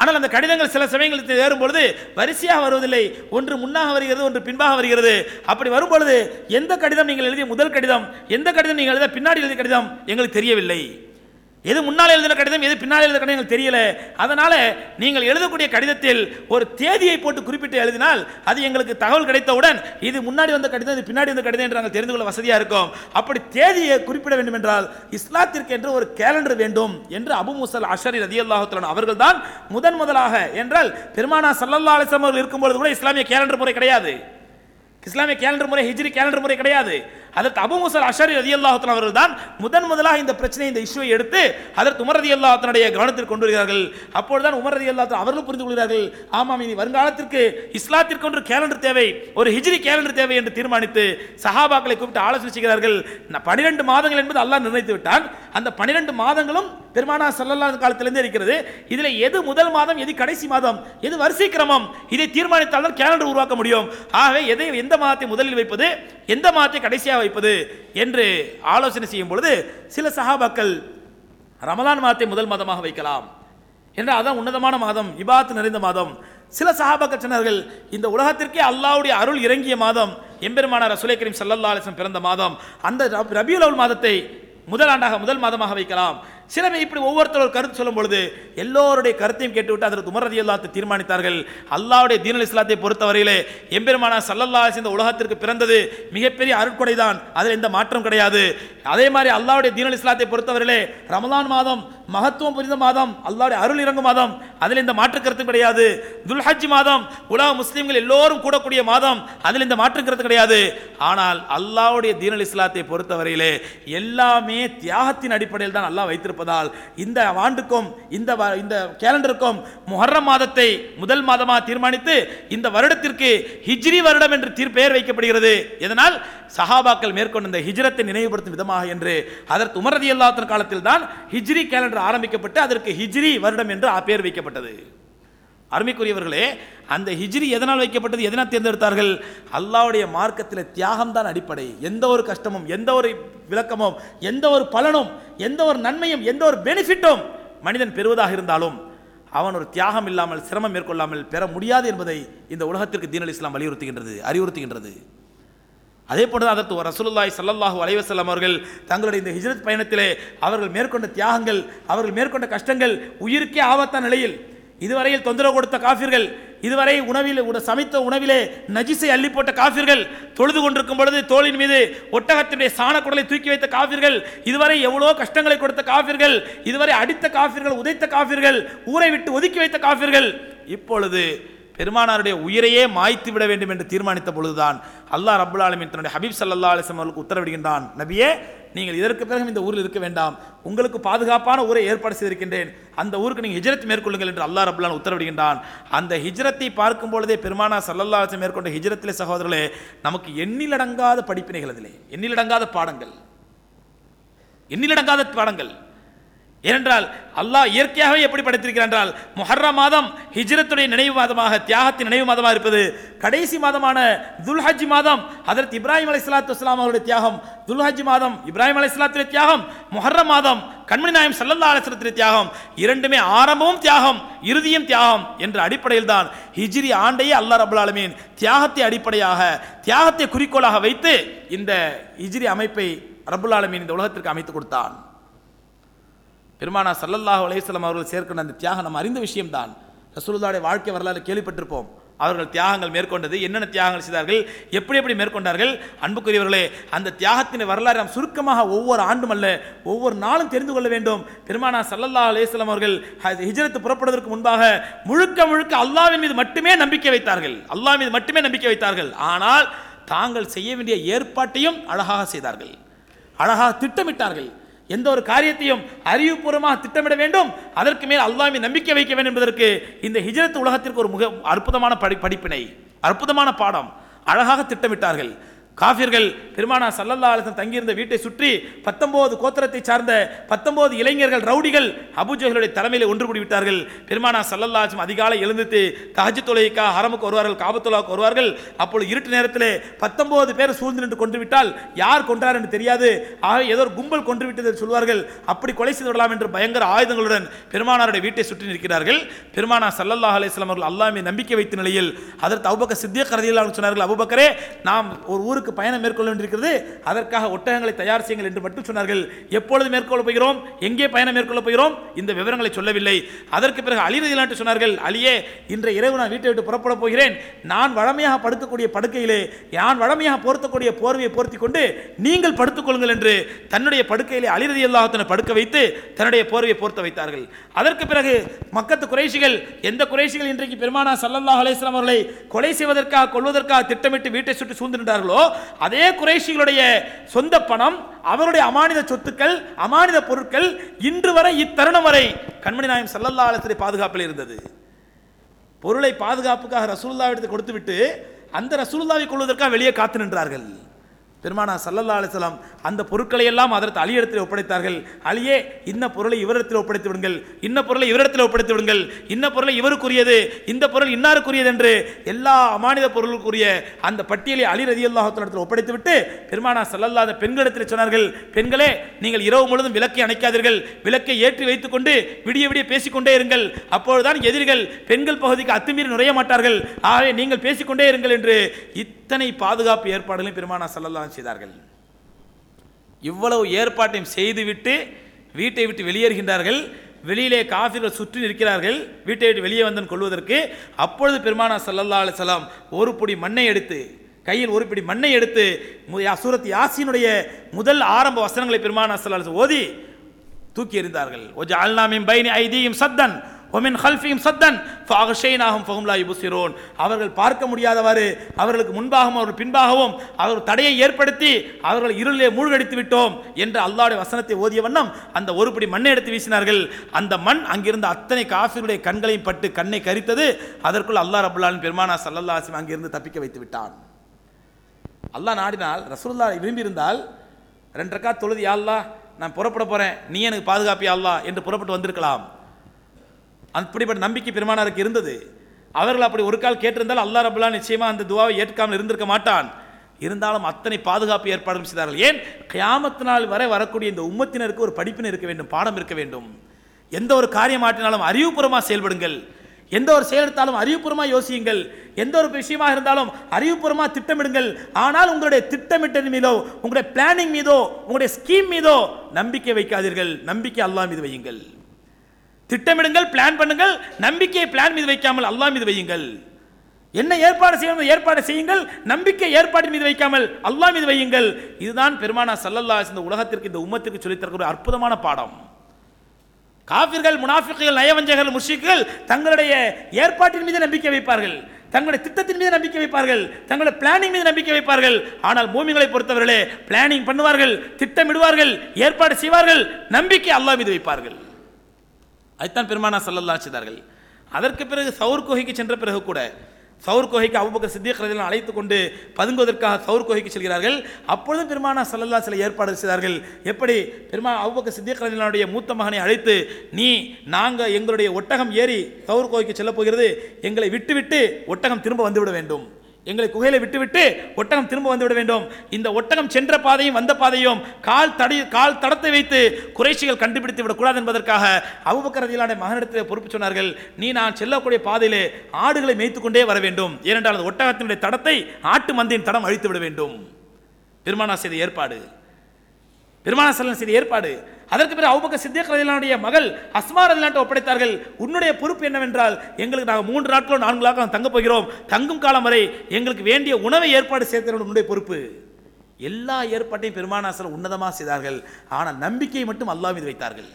ஆனால் அந்த கடிதங்கள் சில சமயங்களில் ஏறும்பொழுது வரிசையாக வருவதில்லை. ஒன்று முன்னாக வருகிறது ஒன்று பின்பாக வருகிறது. அப்படி வரும்பொழுது எந்த கடிதம் நீங்கள் எழுதிய முதல் கடிதம் எந்த கடிதம் நீங்கள் எழுத பின்னாடி எழுதிய கடிதம் எங்களுக்கு தெரியவில்லை. எது முன்னால் எழுதின கடிதம் எது பின்னால் எழுதின கடிதம் எங்களுக்கு தெரியல. அதனால நீங்கள் எழுதக்கூடிய கடிதத்தில் ஒரு தேதியை போட்டு குறிப்பிட்டு எழுதினால் அது எங்களுக்கு தகவல் கிடைத்தவுடன் இது முன்னாடி வந்த கடிதம் இது பின்னாடி வந்த கடிதம் என்று நாங்கள் தெரிந்து கொள்ள வசதியாக இருக்கும். அப்படி தேதியை குறிப்பிட வேண்டும் என்றால் இஸ்லாத்திற்கு என்று ஒரு கேலண்டர் வேண்டும் என்று அபு முசல் அஷரி ரதி அல்லாஹுத்தலான் அவர்கள் தான் முதன் முதலாக என்றால் பெருமானா சல்லல்லா அலிஸ்லாம் அவர்கள் இருக்கும்பொழுது கூட இஸ்லாமிய கேலண்டர் முறை கிடையாது. இஸ்லாமிய கேலண்டர் முறை ஹிஜ்ரி கேலண்டர் முறை கிடையாது. அதற்கு அபு முசல் அஷரி ரதி அல்லாஹத்தன் அவர்கள் தான் முதன் முதலாக இந்த பிரச்சனை இந்த இஷ்யூவை எடுத்து அதற்கு உமர் ரதி அல்லாஹத்தனுடைய கவனத்திற்கு கொண்டு வருகிறார்கள். அப்பொழுதுதான் உமர் ரதி அல்லாஹ் அவர்கள் புரிந்து கொள்கிறார்கள். ஆமாம் இனி வருங்காலத்திற்கு இஸ்லாத்திற்கு ஒன்று கேலண்டர் தேவை ஒரு ஹிஜ்ரி கேலண்டர் தேவை என்று தீர்மானித்து சஹாபாக்களை கூப்பிட்டு ஆலோசனை செய்கிறார்கள் பனிரெண்டு மாதங்கள் என்பது அல்லாஹ் நிர்ணயித்து விட்டான். அந்த பனிரெண்டு மாதங்களும் பெருமானா சல்லல்லா காலத்திலிருந்தே இருக்கிறது. இதில் எது முதல் மாதம் எது கடைசி மாதம் எது வரிசை கிரமம் இதை தீர்மானித்தால் தான் கேலண்டர் உருவாக்க முடியும். ஆகவே எதை எந்த மாதத்தை முதலில் வைப்பது எந்த மாதத்தை கடைசியாக வைப்பது என்று ஆலோசனை செய்யும் பொழுது சில சஹாபாக்கள் ரமலான் மாதத்தை முதல் மாதமாக வைக்கலாம் என்று அதான் உன்னதமான மாதம் இபாத்து நிறைந்த மாதம். சில சஹாபாக்கள் சொன்னார்கள் இந்த உலகத்திற்கே அல்லாவுடைய அருள் இறங்கிய மாதம் எம்பெருமானார் ரசுலை கரீம் சல்லல்லா அலிஸ்லம் பிறந்த மாதம். அந்த ரபியுல் மாதத்தை முதல் ஆண்டாக முதல் மாதமாக வைக்கலாம். சிலமை இப்படி ஒவ்வொருத்தர் ஒரு கருத்து சொல்லும் பொழுது எல்லோருடைய கருத்தையும் கேட்டுவிட்டு அதற்கு உமர் ரதி அல்லாத்தை தீர்மானித்தார்கள். அல்லாவுடைய தீனல் இஸ்லாத்தை பொறுத்தவரையிலே எம்பெருமானா சல்லல்லா இந்த உலகத்திற்கு பிறந்தது மிகப்பெரிய அருட்கொடை தான். அதில் எந்த மாற்றம் கிடையாது. அதே மாதிரி அல்லாவுடைய தீனல் இஸ்லாத்தை பொறுத்தவரையிலே ரமலான் மாதம் மகத்துவம் புரிந்த மாதம் அல்லாவுடைய அருள் இறங்கும் மாதம் அதில் இந்த மாற்று கருத்து கிடையாது. துல்ஹஜ் மாதம் உலக முஸ்லீம்கள் எல்லோரும் கூடக்கூடிய மாதம் அதில் இந்த மாற்று கருத்து கிடையாது. ஆனால் அல்லாவுடைய தீனல் இஸ்லாத்தை பொறுத்தவரையிலே எல்லாமே தியாகத்தின் அடிப்படையில் தான் அல்லாஹ் இருப்பதால் இந்த ஆண்டுக்கும் இந்த இந்த கேலண்டருக்கும் முஹர்ரம் மாதத்தை முதல் மாதமாக தீர்மானித்து இந்த வருடத்திற்கு ஹிஜ்ரி வருடம் என்று தீர் பெயர் வைக்கப்படுகிறது. இதனால் சஹாபாக்கள் மேற்கொண்ட இந்த ஹிஜ்ரத்தை நினைவுபடுத்தும் விதமாக என்று அதற்கு உமரதி அல்லாத்தின் காலத்தில் தான் ஹிஜ்ரி கேலண்டர் ஆரம்பிக்கப்பட்டு அதற்கு ஹிஜ்ரி வருடம் என்று பெயர் வைக்கப்பட்டது. அருமைக்குரியவர்களே அந்த ஹிஜ்ரி எதனால் வைக்கப்பட்டது எதனால் தேர்ந்தெடுத்தார்கள்? அல்லாவுடைய மார்க்கத்தில் தியாகம் தான் அடிப்படை. எந்த ஒரு கஷ்டமும் எந்த ஒரு விளக்கமும் எந்த ஒரு பலனும் எந்த ஒரு நன்மையும் எந்த ஒரு பெனிஃபிட்டும் மனிதன் பெறுவதாக இருந்தாலும் அவன் ஒரு தியாகம் இல்லாமல் சிரமம் மேற்கொள்ளாமல் பெற முடியாது என்பதை இந்த உலகத்திற்கு தீனல் இஸ்லாம் வலியுறுத்துகின்றது அறிவுறுத்துகின்றது. அதே போன்று அதற்கு ரசூலுல்லாய் ஸல்லல்லாஹு அலைஹி அவர்கள் தங்களுடைய இந்த ஹிஜ்ரத் பயணத்திலே அவர்கள் மேற்கொண்ட தியாகங்கள் அவர்கள் மேற்கொண்ட கஷ்டங்கள் உயிருக்கே ஆபத்தான நிலையில் இதுவரையில் தொந்தரவு கொடுத்த காஃபிர்கள் இதுவரை உணவில் உண- சமைத்த உணவிலே நஜிசை அள்ளி போட்ட காஃபிர்கள் தொழுது கொண்டிருக்கும் பொழுது தோளின் மீது ஒட்டகத்தினுடைய சாணக்குடலை தூக்கி வைத்த காஃபிர்கள் இதுவரை எவ்வளோ கஷ்டங்களை கொடுத்த காஃபிர்கள் இதுவரை அடித்த காஃபிர்கள் உதைத்த காஃபிர்கள் ஊரை விட்டு ஒதுக்கி வைத்த காஃபிர்கள் இப்பொழுது பெருமானாருடைய உயிரையே மாய்த்து விட வேண்டும் என்று தீர்மானித்த பொழுதுதான் அல்லாஹ் ரப்புல் ஆலமின் தன்னுடைய ஹபீப் சல்லா அலிஸ்லம் அவர்களுக்கு உத்தரவிடுகின்றான் நபியே நீங்கள் இதற்கு பிறகு இந்த ஊரில் இருக்க வேண்டாம். உங்களுக்கு பாதுகாப்பான ஊரை ஏற்பாடு செய்திருக்கின்றேன். அந்த ஊருக்கு நீங்கள் ஹிஜரத் மேற்கொள்ளுங்கள் என்று அல்லாஹ் ரப்புல் உத்தரவிடுகின்றான். அந்த ஹிஜ்ரத்தை பார்க்கும் பொழுதே பெருமானா ஸல்லல்லாஹு அலிஸ்லம் மேற்கொண்ட ஹிஜ்ரத்திலே சகோதரர்களே நமக்கு எண்ணிலடங்காத படிப்பினைகள் அதிலே எண்ணிலடங்காத பாடங்கள் எண்ணிலடங்காத பாடங்கள். ஏனென்றால் அல்லாஹ் இயற்கையாகவே எப்படி படைத்திருக்கிறான் என்றால் மொஹர்ர மாதம் ஹிஜ்ரத்துடைய நினைவு மாதமாக தியாகத்தின் நினைவு மாதமாக இருப்பது. கடைசி மாதமான துல்ஹஜ் மாதம் அதற்கு இப்ராஹிம் அலி சலாத்து வஸ்லாம் அவருடைய தியாகம். துல்ஹஜ் மாதம் இப்ராஹிம் அலி சலாத்துடைய தியாகம். முஹர்ரம் மாதம் கண்மணி நாயம் சல்லல்லா அலிஸ்லத்துடைய தியாகம். இரண்டுமே ஆரம்பமும் தியாகம் இறுதியும் தியாகம் என்ற அடிப்படையில் தான் ஹிஜ்ரி ஆண்டையே அல்லாஹ் ரபுல் ஆலமீன் தியாகத்தை அடிப்படையாக தியாகத்தை குறிக்கோளாக வைத்து இந்த ஹிஜ்ரி அமைப்பை ரபுல் ஆலமீன் இந்த உலகத்திற்கு அமைத்து கொடுத்தான். பெருமானா சல்லல்லாஹ் அலையம் அவர்கள் சேர்க்கின்ற அந்த தியாகம் நம்ம அறிந்த விஷயம்தான். ரசூலுல்லாவுடைய வாழ்க்கை வரலாறு கேள்விப்பட்டிருப்போம். அவர்கள் தியாகங்கள் மேற்கொண்டது. என்னென்ன தியாகங்கள் செய்தார்கள்? எப்படி எப்படி மேற்கொண்டார்கள்? அன்புக்குரியவர்களே அந்த தியாகத்தின் வரலாறு நாம் சுருக்கமாக ஒவ்வொரு ஆண்டும் அல்ல ஒவ்வொரு நாளும் தெரிந்து கொள்ள வேண்டும். பெருமானா சல்லல்லா அலேஸ்லாம் அவர்கள் ஹிஜரத்து புறப்படுவதற்கு முன்பாக முழுக்க முழுக்க அல்லாவின் மீது மட்டுமே நம்பிக்கை வைத்தார்கள். அல்லாஹ் மீது மட்டுமே நம்பிக்கை வைத்தார்கள். ஆனால் தாங்கள் செய்ய வேண்டிய ஏற்பாட்டையும் அழகாக செய்தார்கள். அழகாக திட்டமிட்டார்கள். எந்த ஒரு காரியத்தையும் அறிவுபூர்வமாக திட்டமிட வேண்டும். அதற்கு மேல் அல்லாஹ்வை நம்பிக்கை வைக்க வேண்டும் என்பதற்கு இந்த ஹிஜ்ரத் உலகத்திற்கு ஒரு மிக அற்புதமான படி படிப்பினை அற்புதமான பாடம் அழகாக திட்டமிட்டார்கள். காஃபிர்கள் பெருமானா சல்லல்லா அலிசன் தங்கியிருந்த வீட்டை சுற்றி பத்தொன்பது கோத்திரத்தை சார்ந்த பத்தொன்பது இளைஞர்கள் ரவுடிகள் அபுஜகளுடைய தலைமையில் ஒன்று கூடி விட்டார்கள். பெருமானா சல்லல்லா அலிசம் அதிகாலை எழுந்துட்டு தஹஜ் தொலைக்கா ஹரமுக்கு வருவார்கள் காபத்துலாவுக்கு வருவார்கள். அப்பொழுது இருட்டு நேரத்தில் பத்தொன்பது பேர் சூழ்ந்து நின்று கொண்டு விட்டால் யார் கொன்றார் என்று தெரியாது. ஆக ஏதோ ஒரு கும்பல் கொன்று விட்டது சொல்வார்கள். அப்படி கொலை செய்து விடலாம் என்று பயங்கர ஆயுதங்களுடன் பெருமானாருடைய வீட்டை சுற்றி நிற்கிறார்கள். பெருமானா சல்லல்லாஹ் அலிஸ்லாம் அவர்கள் அல்லாமே நம்பிக்கை வைத்த நிலையில் அதற்கு அபுபக்கர் சித்திய கரதியில் சொன்னார்கள் அபுபக்கரே நாம் ஒரு ஊருக்கு பயணம் மேற்கொள்ள வேண்டியிருக்கிறது. அதற்காக ஒட்டகங்களை தயார் செய்யுங்கள் என்று மட்டும் சொன்னார்கள். எப்பொழுது மேற்கொள்ள போகிறோம்? எங்கே பயணம் மேற்கொள்ள போகிறோம்? இந்த விவரங்களை சொல்லவில்லை. அதற்கு பிறகு அலி சொன்னார்கள். அலியே இன்றைய இரவு நான் வீட்டை விட்டு புறப்பட போகிறேன். நான் வழமையாக படுக்கக்கூடிய படுக்கையிலே நான் வழமையாக போர்த்தக்கூடிய போர்வையை போர்த்தி கொண்டு நீங்கள் படுத்துக் கொள்ளுங்கள் என்று தன்னுடைய படுக்கையிலே அலி ரதி அல்லாஹத்தனை படுக்க வைத்து தன்னுடைய போர்வையை போர்த்த வைத்தார்கள். அதற்கு பிறகு மக்கத்து குறைஷிகள் எந்த குறைஷிகள் இன்றைக்கு பெருமானா சல்லல்லாஹ் அலேஸ்லாம் அவர்களை கொலை செய்வதற்காக கொள்வதற்காக திட்டமிட்டு வீட்டை சுற்றி சூழ்ந்து நின்றார்களோ அதே குறைஷிகளுடைய சொந்த பணம் அவருடைய அமானித சொத்துக்கள் அமானித பொருட்கள் இன்று வரை இத்தருணம் வரை கண்மணி நாயம் சல்லல்லா அலத்திரை பாதுகாப்பில் இருந்தது. பொருளை பாதுகாப்புக்காக ரசூலுல்லாவிடத்தை கொடுத்துவிட்டு அந்த ரசூல்லாவை கொள்வதற்காக வெளியே காத்து நின்றார்கள். பெருமானா சல்லல்லா அலிஸ்லாம் அந்த பொருட்களை எல்லாம் அதற்கு அலியிடத்தில் ஒப்படைத்தார்கள். அலியே இன்ன பொருளை இவரிடத்தில் ஒப்படைத்து விடுங்கள். இன்ன பொருளை இவரிடத்தில் ஒப்படைத்து விடுங்கள். இன்ன பொருளை இவருக்குரியது. இந்த பொருள் இன்னாருக்குரியது என்று எல்லா அமானித பொருளுக்குரிய அந்த பட்டியலை அலி ரதி அல்லாஹத்திடத்தில் ஒப்படைத்து விட்டு பெருமானா சல்லல்லா அந்த பெண்களிடத்தில் சொன்னார்கள் பெண்களே நீங்கள் இரவு முழுதும் விளக்கை அணைக்காதீர்கள். விளக்கை ஏற்றி வைத்துக்கொண்டு விடிய விடிய பேசிக்கொண்டே இருங்கள். அப்பொழுதுதான் எதிரிகள் பெண்கள் பகுதிக்கு அத்துமீறி நுழைய மாட்டார்கள். ஆகவே நீங்கள் பேசிக்கொண்டே இருங்கள் என்று இத்தனை பாதுகாப்பு ஏற்பாடுகளையும் பெருமானா சல்லல்லா செய்தார்கள். இவ்வளவு ஏற்பாட்டையும் செய்துவிட்டு வீட்டை விட்டு வெளியேறுகின்றார்கள். வெளியிலே காஃபிர்கள் சுற்றி நிற்கிறார்கள். வீட்டை விட்டு வெளியே வந்தன் கொள்வதற்கு அப்பொழுது பெருமானா சல்லல்லா அலிசலாம் ஒரு பொடி மண்ணை எடுத்து கையில் ஒரு பிடி மண்ணை எடுத்து சூரத் யாசினுடைய முதல் ஆரம்ப வசனங்களை பெருமானா சல்லா ஓதி தூக்கி எறிந்தார்கள். ஒஜ அல்நாமின் பைனி ஐதியும் சத்தன் ஒமின் ஹல்ஃபியும் சத்தன் ஃபாகஷைனாகும் ஃபஹும்லா யுபுசிரோன் அவர்கள் பார்க்க முடியாதவாறு அவர்களுக்கு முன்பாகவும் அவர்கள் பின்பாகவும் அவர்கள் தடையை ஏற்படுத்தி அவர்கள் இருளிலே மூழ்கடித்து விட்டோம் என்று அல்லாவுடைய வசனத்தை ஓதிய வண்ணம் அந்த ஒருபடி மண்ணை எடுத்து வீசினார்கள். அந்த மண் அங்கிருந்த அத்தனை காஃபிருடைய கண்களையும் பட்டு கண்ணை கரித்தது. அதற்குள் அல்லாஹ் ரபுல்லாலின் பெருமானா சல்லல்லா அலிஸ்லாம் அங்கிருந்து தப்பிக்க வைத்து விட்டான். அல்லாஹ் நாடினால் ரசூல்லா விரும்பியிருந்தால் ரெண்டரைக்கா தொழுது யாழ்லா நான் புறப்பட போகிறேன் நீ எனக்கு பாதுகாப்பு அல்லா என்று புறப்பட்டு வந்திருக்கலாம். அப்படிப்பட்ட நம்பிக்கை பெருமானாருக்கு இருந்தது. அவர்கள் அப்படி ஒரு கால் கேட்டிருந்தால் அல்லா ரபுல்லா நிச்சயமாக அந்த துவாவை ஏற்காமல் இருந்திருக்க மாட்டான். இருந்தாலும் அத்தனை பாதுகாப்பு ஏற்பாடும் செய்தார்கள். ஏன்? கியாமத்து நாள் வரை வரக்கூடிய இந்த உம்மத்தினருக்கு ஒரு படிப்பினை இருக்க வேண்டும் பாடம் இருக்க வேண்டும். எந்த ஒரு காரியம் ஆட்டினாலும் அறிவுபூர்வமாக செயல்படுங்கள். எந்த ஒரு செயல் எடுத்தாலும் அறிவுபூர்வமாக யோசியுங்கள். எந்த ஒரு விஷயமாக இருந்தாலும் அறிவுபூர்வமாக திட்டமிடுங்கள். ஆனால் உங்களுடைய திட்டமிட்டது மீதோ உங்களுடைய பிளானிங் மீதோ உங்களுடைய ஸ்கீம் மீதோ நம்பிக்கை வைக்காதீர்கள். நம்பிக்கை அல்லா மீது வையுங்கள். திட்டமிடுங்கள் பிளான் பண்ணுங்கள் நம்பிக்கையை பிளான் மீது வைக்காமல் அல்லாஹ் மீது வையுங்கள். என்ன ஏற்பாடு செய்யணும் ஏற்பாடு செய்யுங்கள் நம்பிக்கை ஏற்பாடு மீது வைக்காமல் அல்லாஹ் மீது வையுங்கள். இதுதான் பெருமானா சல்லல்லா இந்த உலகத்திற்கு இந்த உம்மத்திற்கு சொல்லித்தரக்கூடிய ஒரு அற்புதமான பாடம். காபிர்கள் முனாஃபிக்குகள் நயவஞ்சகர்கள் முஷிக்குகள் தங்களுடைய ஏற்பாட்டின் மீது நம்பிக்கை வைப்பார்கள். தங்களுடைய திட்டத்தின் மீது நம்பிக்கை வைப்பார்கள். தங்களுடைய பிளானிங் மீது நம்பிக்கை வைப்பார்கள். ஆனால் பூமிகளை பொறுத்தவர்களே பிளானிங் பண்ணுவார்கள் திட்டமிடுவார்கள் ஏற்பாடு செய்வார்கள் நம்பிக்கை அல்லாஹ் மீது வைப்பார்கள். அதுதான் பெருமானா சல்லல்லா செய்தார்கள். அதற்கு பிறகு சவுர் கோகைக்கு சென்ற பிறகு கூட சவுர் குகைக்கு அவ்வப்பக்க சித்திக் ரலியல்லாஹு அழைத்து கொண்டு பதுங்குவதற்காக சவுர் கோகைக்கு செல்கிறார்கள். அப்பொழுதும் பெருமானா சல்லல்லா சில ஏற்பாடு செய்தார்கள். எப்படி? பெருமா அவ்வப்பக்க சித்திக் ரலியல்லாஹுடைய மூத்த மகனை அழைத்து நீ நாங்கள் எங்களுடைய ஒட்டகம் ஏறி சவுர் கோகைக்கு செல்லப் போகிறது. எங்களை விட்டுவிட்டு ஒட்டகம் திரும்ப வந்துவிட வேண்டும். எங்களை குகையில விட்டுவிட்டு ஒட்டகம் திரும்ப வந்துவிட வேண்டும். இந்த ஒட்டகம் சென்ற பாதையும் வந்த பாதையும் கால் தடை கால் தடத்தை வைத்து குறைஷிகள் கண்டுபிடித்து விடக்கூடாது என்பதற்காக அவுபக்கரதியிலான மகனிடத்தில் பொறுப்பு சொன்னார்கள். நீ நான் செல்லக்கூடிய பாதையிலே ஆடுகளை மேய்த்து கொண்டே வர வேண்டும். ஏனென்றால் அந்த ஒட்டகத்தினுடைய தடத்தை ஆட்டு மந்தையின் தடம் அழித்து விட வேண்டும். பெருமானா செய்த ஏற்பாடு. பெருமான செல்லம் செய்த ஏற்பாடு. அதற்கு பிறகு அவுபக்க சித்திக் ரதிலானுடைய மகள் அஸ்மா ரதிலான்ட்டு ஒப்படைத்தார்கள். உன்னுடைய பொறுப்பு என்னவென்றால் எங்களுக்கு நாங்கள் மூன்று நாட்களோ நான்கு நாட்களும் தங்க போகிறோம். தங்கும் காலம் வரை எங்களுக்கு வேண்டிய உணவை ஏற்பாடு செய்த உன்னுடைய பொறுப்பு. எல்லா ஏற்பாட்டையும் பெருமானாசல் உன்னதமாக செய்தார்கள். ஆனால் நம்பிக்கையை மட்டும் அல்லாஹ் மீது வைத்தார்கள்.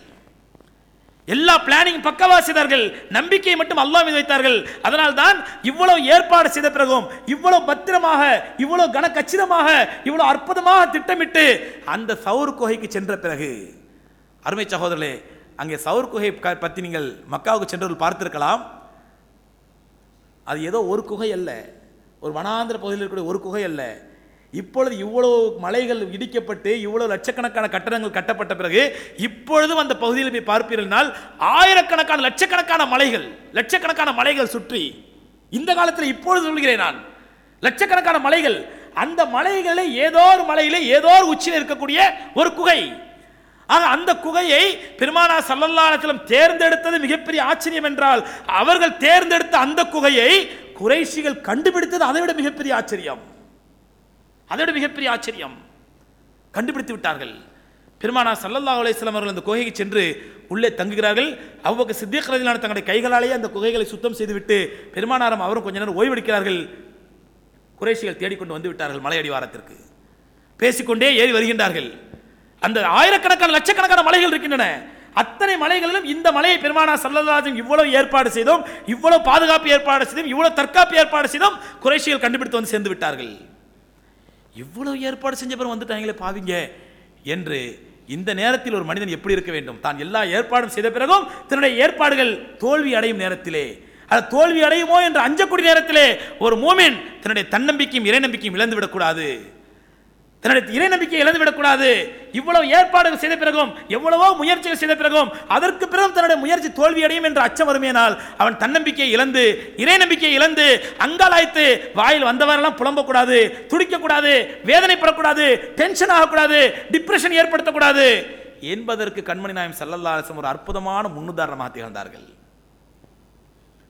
எல்லா பிளானிங் பக்கவா செய்தார்கள் நம்பிக்கையை மட்டும் அல்லா மீது வைத்தார்கள். அதனால் தான் இவ்வளவு ஏற்பாடு செய்த பிறகும் இவ்வளவு பத்திரமாக இவ்வளவு கனக்கச்சிதமாக இவ்வளவு அற்புதமாக திட்டமிட்டு அந்த சவுர் குகைக்கு சென்ற பிறகு அருமை சகோதரர்களே அங்கே சவுர் குகை க- பற்றி நீங்கள் மக்காவுக்கு சென்றவர்கள் பார்த்திருக்கலாம். அது ஏதோ ஒரு குகை அல்ல. ஒரு வனாந்திர பகுதியில் இருக்கக்கூடிய ஒரு குகை அல்ல. இப்பொழுது இவ்வளவு மலைகள் இடிக்கப்பட்டு இவ்வளவு லட்சக்கணக்கான கட்டடங்கள் கட்டப்பட்ட பிறகு இப்பொழுதும் அந்த பகுதியில் போய் பார்ப்பீர்கள்னால் ஆயிரக்கணக்கான லட்சக்கணக்கான மலைகள் லட்சக்கணக்கான மலைகள் சுற்றி இந்த காலத்தில் இப்பொழுது சொல்கிறேன் நான் லட்சக்கணக்கான மலைகள் அந்த மலைகளை ஏதோ ஒரு மலையிலே ஏதோ ஒரு உச்சியில் இருக்கக்கூடிய ஒரு குகை. ஆக அந்த குகையை பெருமானா சல்லல்லா தேர்ந்தெடுத்தது மிகப்பெரிய ஆச்சரியம் என்றால் அவர்கள் தேர்ந்தெடுத்த அந்த குகையை குறைஷிகள் கண்டுபிடித்தது அதை விட மிகப்பெரிய ஆச்சரியம். அதோட மிகப்பெரிய ஆச்சரியம். கண்டுபிடித்து விட்டார்கள். பெருமானா சல்லல்லா அலையம் அவர்கள் அந்த குகைக்கு சென்று உள்ளே தங்குகிறார்கள். அவ்வளவு சித்திக் ரதிலான தங்களுடைய கைகளாலேயே அந்த குகைகளை சுத்தம் செய்துவிட்டு பெருமானாரம் அவரும் கொஞ்ச நேரம் ஓய்வெடுக்கிறார்கள் குறைஷிகள் தேடிக்கொண்டு வந்து விட்டார்கள் மலை அடிவாரத்திற்கு. பேசிக்கொண்டே ஏறி வருகின்றார்கள். அந்த ஆயிரக்கணக்கான லட்சக்கணக்கான மலைகள் இருக்கின்றன. அத்தனை மலைகளிலும் இந்த மலையை பெருமானா சல்லல்லாஹு இவ்வளவு ஏற்பாடு செய்தோம் இவ்வளவு பாதுகாப்பு ஏற்பாடு செய்தோம் இவ்வளவு தற்காப்பு ஏற்பாடு செய்தோம் குறைசிகள் கண்டுபிடித்து வந்து சேர்ந்து விட்டார்கள். இவ்வளவு ஏற்பாடு செஞ்ச பிறகு வந்துட்டாங்களே பாவிங்க என்று இந்த நேரத்தில் ஒரு மனிதன் எப்படி இருக்க வேண்டும்? தான் எல்லா ஏற்பாடும் செய்த பிறகும் தன்னுடைய ஏற்பாடுகள் தோல்வி அடையும் நேரத்திலே. அது தோல்வி அடையுமோ என்று அஞ்சக்கூடிய நேரத்திலே ஒரு மூமின் தன்னுடைய தன்னம்பிக்கையும் இறை நம்பிக்கையும் இழந்து விடக்கூடாது தன்னுடைய இறை நம்பிக்கையை இழந்து விடக்கூடாது இவ்வளவு ஏற்பாடுகள் செய்த பிறகும் எவ்வளவோ முயற்சிகள் செய்த பிறகும் அதற்கு பிறகு தன்னுடைய முயற்சி தோல்வி அடையும் என்ற அச்சம் வருமேனால் அவன் தன்னம்பிக்கையை இழந்து இறை நம்பிக்கையை இழந்து அங்காலாய்த்து வாயில் வந்தவரெல்லாம் புலம்பக்கூடாது துடிக்கக்கூடாது வேதனைப்படக்கூடாது டென்ஷன் ஆகக்கூடாது டிப்ரெஷன் ஏற்படுத்தக்கூடாது என்பதற்கு கண்மணி நாயம் சல்லல்லா ஒரு அற்புதமான முன்னுதாரணமாக திகழ்ந்தார்கள்.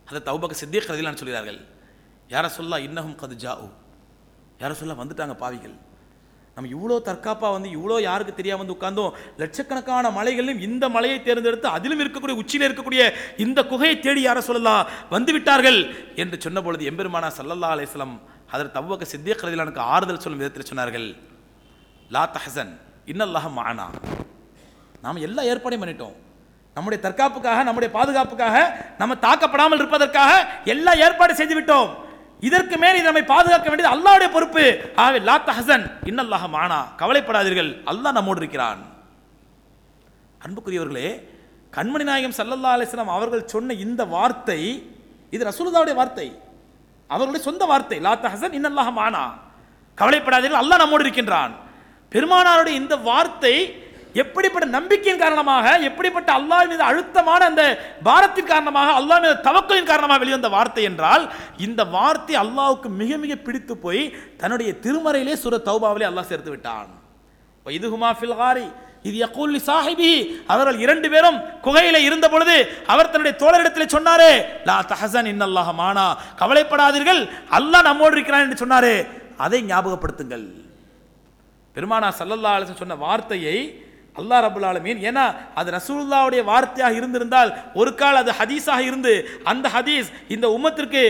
அதை தௌபக சித்திக் ரதிலான்னு சொல்கிறார்கள். யார சொல்லா இன்னகும் கது ஜாவு யார சொல்ல வந்துட்டாங்க பாவிகள். நம்ம இவ்வளோ தற்காப்பாக வந்து இவ்வளோ யாருக்கு தெரியாமல் வந்து உட்கார்ந்தோம். லட்சக்கணக்கான மலைகளிலும் இந்த மலையை தேர்ந்தெடுத்து அதிலும் இருக்கக்கூடிய உச்சியில் இருக்கக்கூடிய இந்த குகையை தேடி யார சொல்லலாம் வந்து விட்டார்கள் என்று சொன்ன பொழுது எம்பெருமானா சல்லல்லா அலிஸ்லம் அதற்கு தவ்வக்க சித்திய கருதிலானுக்கு ஆறுதல் சொல்லும் விதத்தில் சொன்னார்கள். லா தஹசன் இன்னல்லாஹ மானா. நாம் எல்லா ஏற்பாடையும் பண்ணிட்டோம். நம்முடைய தற்காப்புக்காக நம்முடைய பாதுகாப்புக்காக நம்ம தாக்கப்படாமல் இருப்பதற்காக எல்லா ஏற்பாடு செய்து விட்டோம். இதற்கு மேல் இது நம்மை பாதுகாக்க வேண்டியது அல்லாவுடைய பொறுப்பு. ஆகவே லா தஹசன் இன்னல்லாக மானா. கவலைப்படாதீர்கள் அல்லாஹ் நம்மோடு இருக்கிறான். அன்புக்குரியவர்களே கண்மணி நாயகம் சல்லல்லா அலிஸ்லாம் அவர்கள் சொன்ன இந்த வார்த்தை இது ரசூலுதாவுடைய வார்த்தை. அவர்களுடைய சொந்த வார்த்தை லா தஹசன் இன்னல்லாக மானா. கவலைப்படாதீர்கள் அல்லாஹ் நம்மோடு இருக்கின்றான். பெருமானாருடைய இந்த வார்த்தை எப்படிப்பட்ட நம்பிக்கையின் காரணமாக எப்படிப்பட்ட அல்லாஹ் மீது அழுத்தமான அந்த பாரத்தின் காரணமாக அல்லாஹ் மீது தவக்கலின் காரணமாக வெளிவந்த வார்த்தை என்றால் இந்த வார்த்தை அல்லாவுக்கு மிக மிக பிடித்து போய் தன்னுடைய திருமறையிலே சுர தௌபாவிலே அல்லாஹ் சேர்த்து விட்டான். இதுகுமா ஃபில்ஹாரி இது யக்கூலி சாஹிபி அவர்கள் இரண்டு பேரும் குகையில இருந்த பொழுது அவர் தன்னுடைய தோழரிடத்தில் சொன்னாரே லா தஹசன் இன்னல்லாஹ மானா. கவலைப்படாதீர்கள் அல்லாஹ் நம்மோடு இருக்கிறான் என்று சொன்னாரே. அதை ஞாபகப்படுத்துங்கள். பெருமானா சல்லல்லா அலிசன் சொன்ன வார்த்தையை அல்லாஹ் ரபுல் ஆலமீன். ஏன்னா அது ரசூலுல்லாவுடைய வார்த்தையாக இருந்திருந்தால் ஒரு கால் அது ஹதீஸாக இருந்து அந்த ஹதீஸ் இந்த உம்மத்திற்கு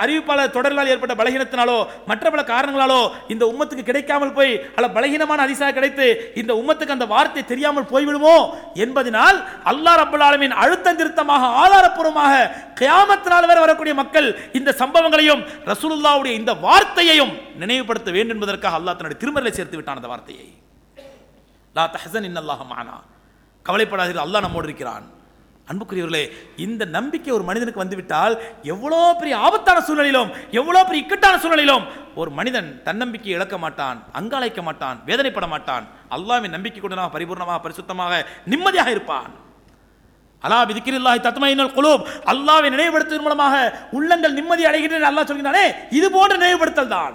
அறிவிப்பாளர் தொடர்களால் ஏற்பட்ட பலகீனத்தினாலோ மற்ற பல காரணங்களாலோ இந்த உம்மத்துக்கு கிடைக்காமல் போய் அல்ல பலகீனமான ஹதீஸாக கிடைத்து இந்த உம்மத்துக்கு அந்த வார்த்தை தெரியாமல் போய்விடுமோ என்பதனால் அல்லாஹ் ரபுல் ஆலமீன் அழுத்தம் திருத்தமாக ஆதாரப்பூர்வமாக கியாமத்தினால் வரை வரக்கூடிய மக்கள் இந்த சம்பவங்களையும் ரசூலுல்லாவுடைய இந்த வார்த்தையையும் நினைவுபடுத்த வேண்டும் என்பதற்காக அல்லாஹ் தன்னுடைய திருமறையை சேர்த்து விட்டான் அந்த வார்த்தையை. லா தஹசன் இன்னல்லாஹ மானா கவலைப்படாதீர்கள் அல்லாஹ் நம்மோடு இருக்கிறான். அன்புக்குரியவர்களே இந்த நம்பிக்கை ஒரு மனிதனுக்கு வந்துவிட்டால் எவ்வளோ பெரிய ஆபத்தான சூழ்நிலையிலும் எவ்வளோ பெரிய இக்கட்டான சூழ்நிலையிலும் ஒரு மனிதன் தன்னம்பிக்கை இழக்க மாட்டான் அங்காளைக்க மாட்டான் வேதனைப்பட மாட்டான். அல்லாவின் நம்பிக்கை கொண்டனாக பரிபூர்ணமாக பரிசுத்தமாக நிம்மதியாக இருப்பான். அலா விதிக்கிறில்லாஹி தத்மையினல் குலூப். அல்லாஹ்வை நினைவுபடுத்துவதன் மூலமாக உள்ளங்கள் நிம்மதி அடைகின்றன அல்லாஹ் சொல்கிறானே இது போன்ற நினைவுபடுத்தல் தான்.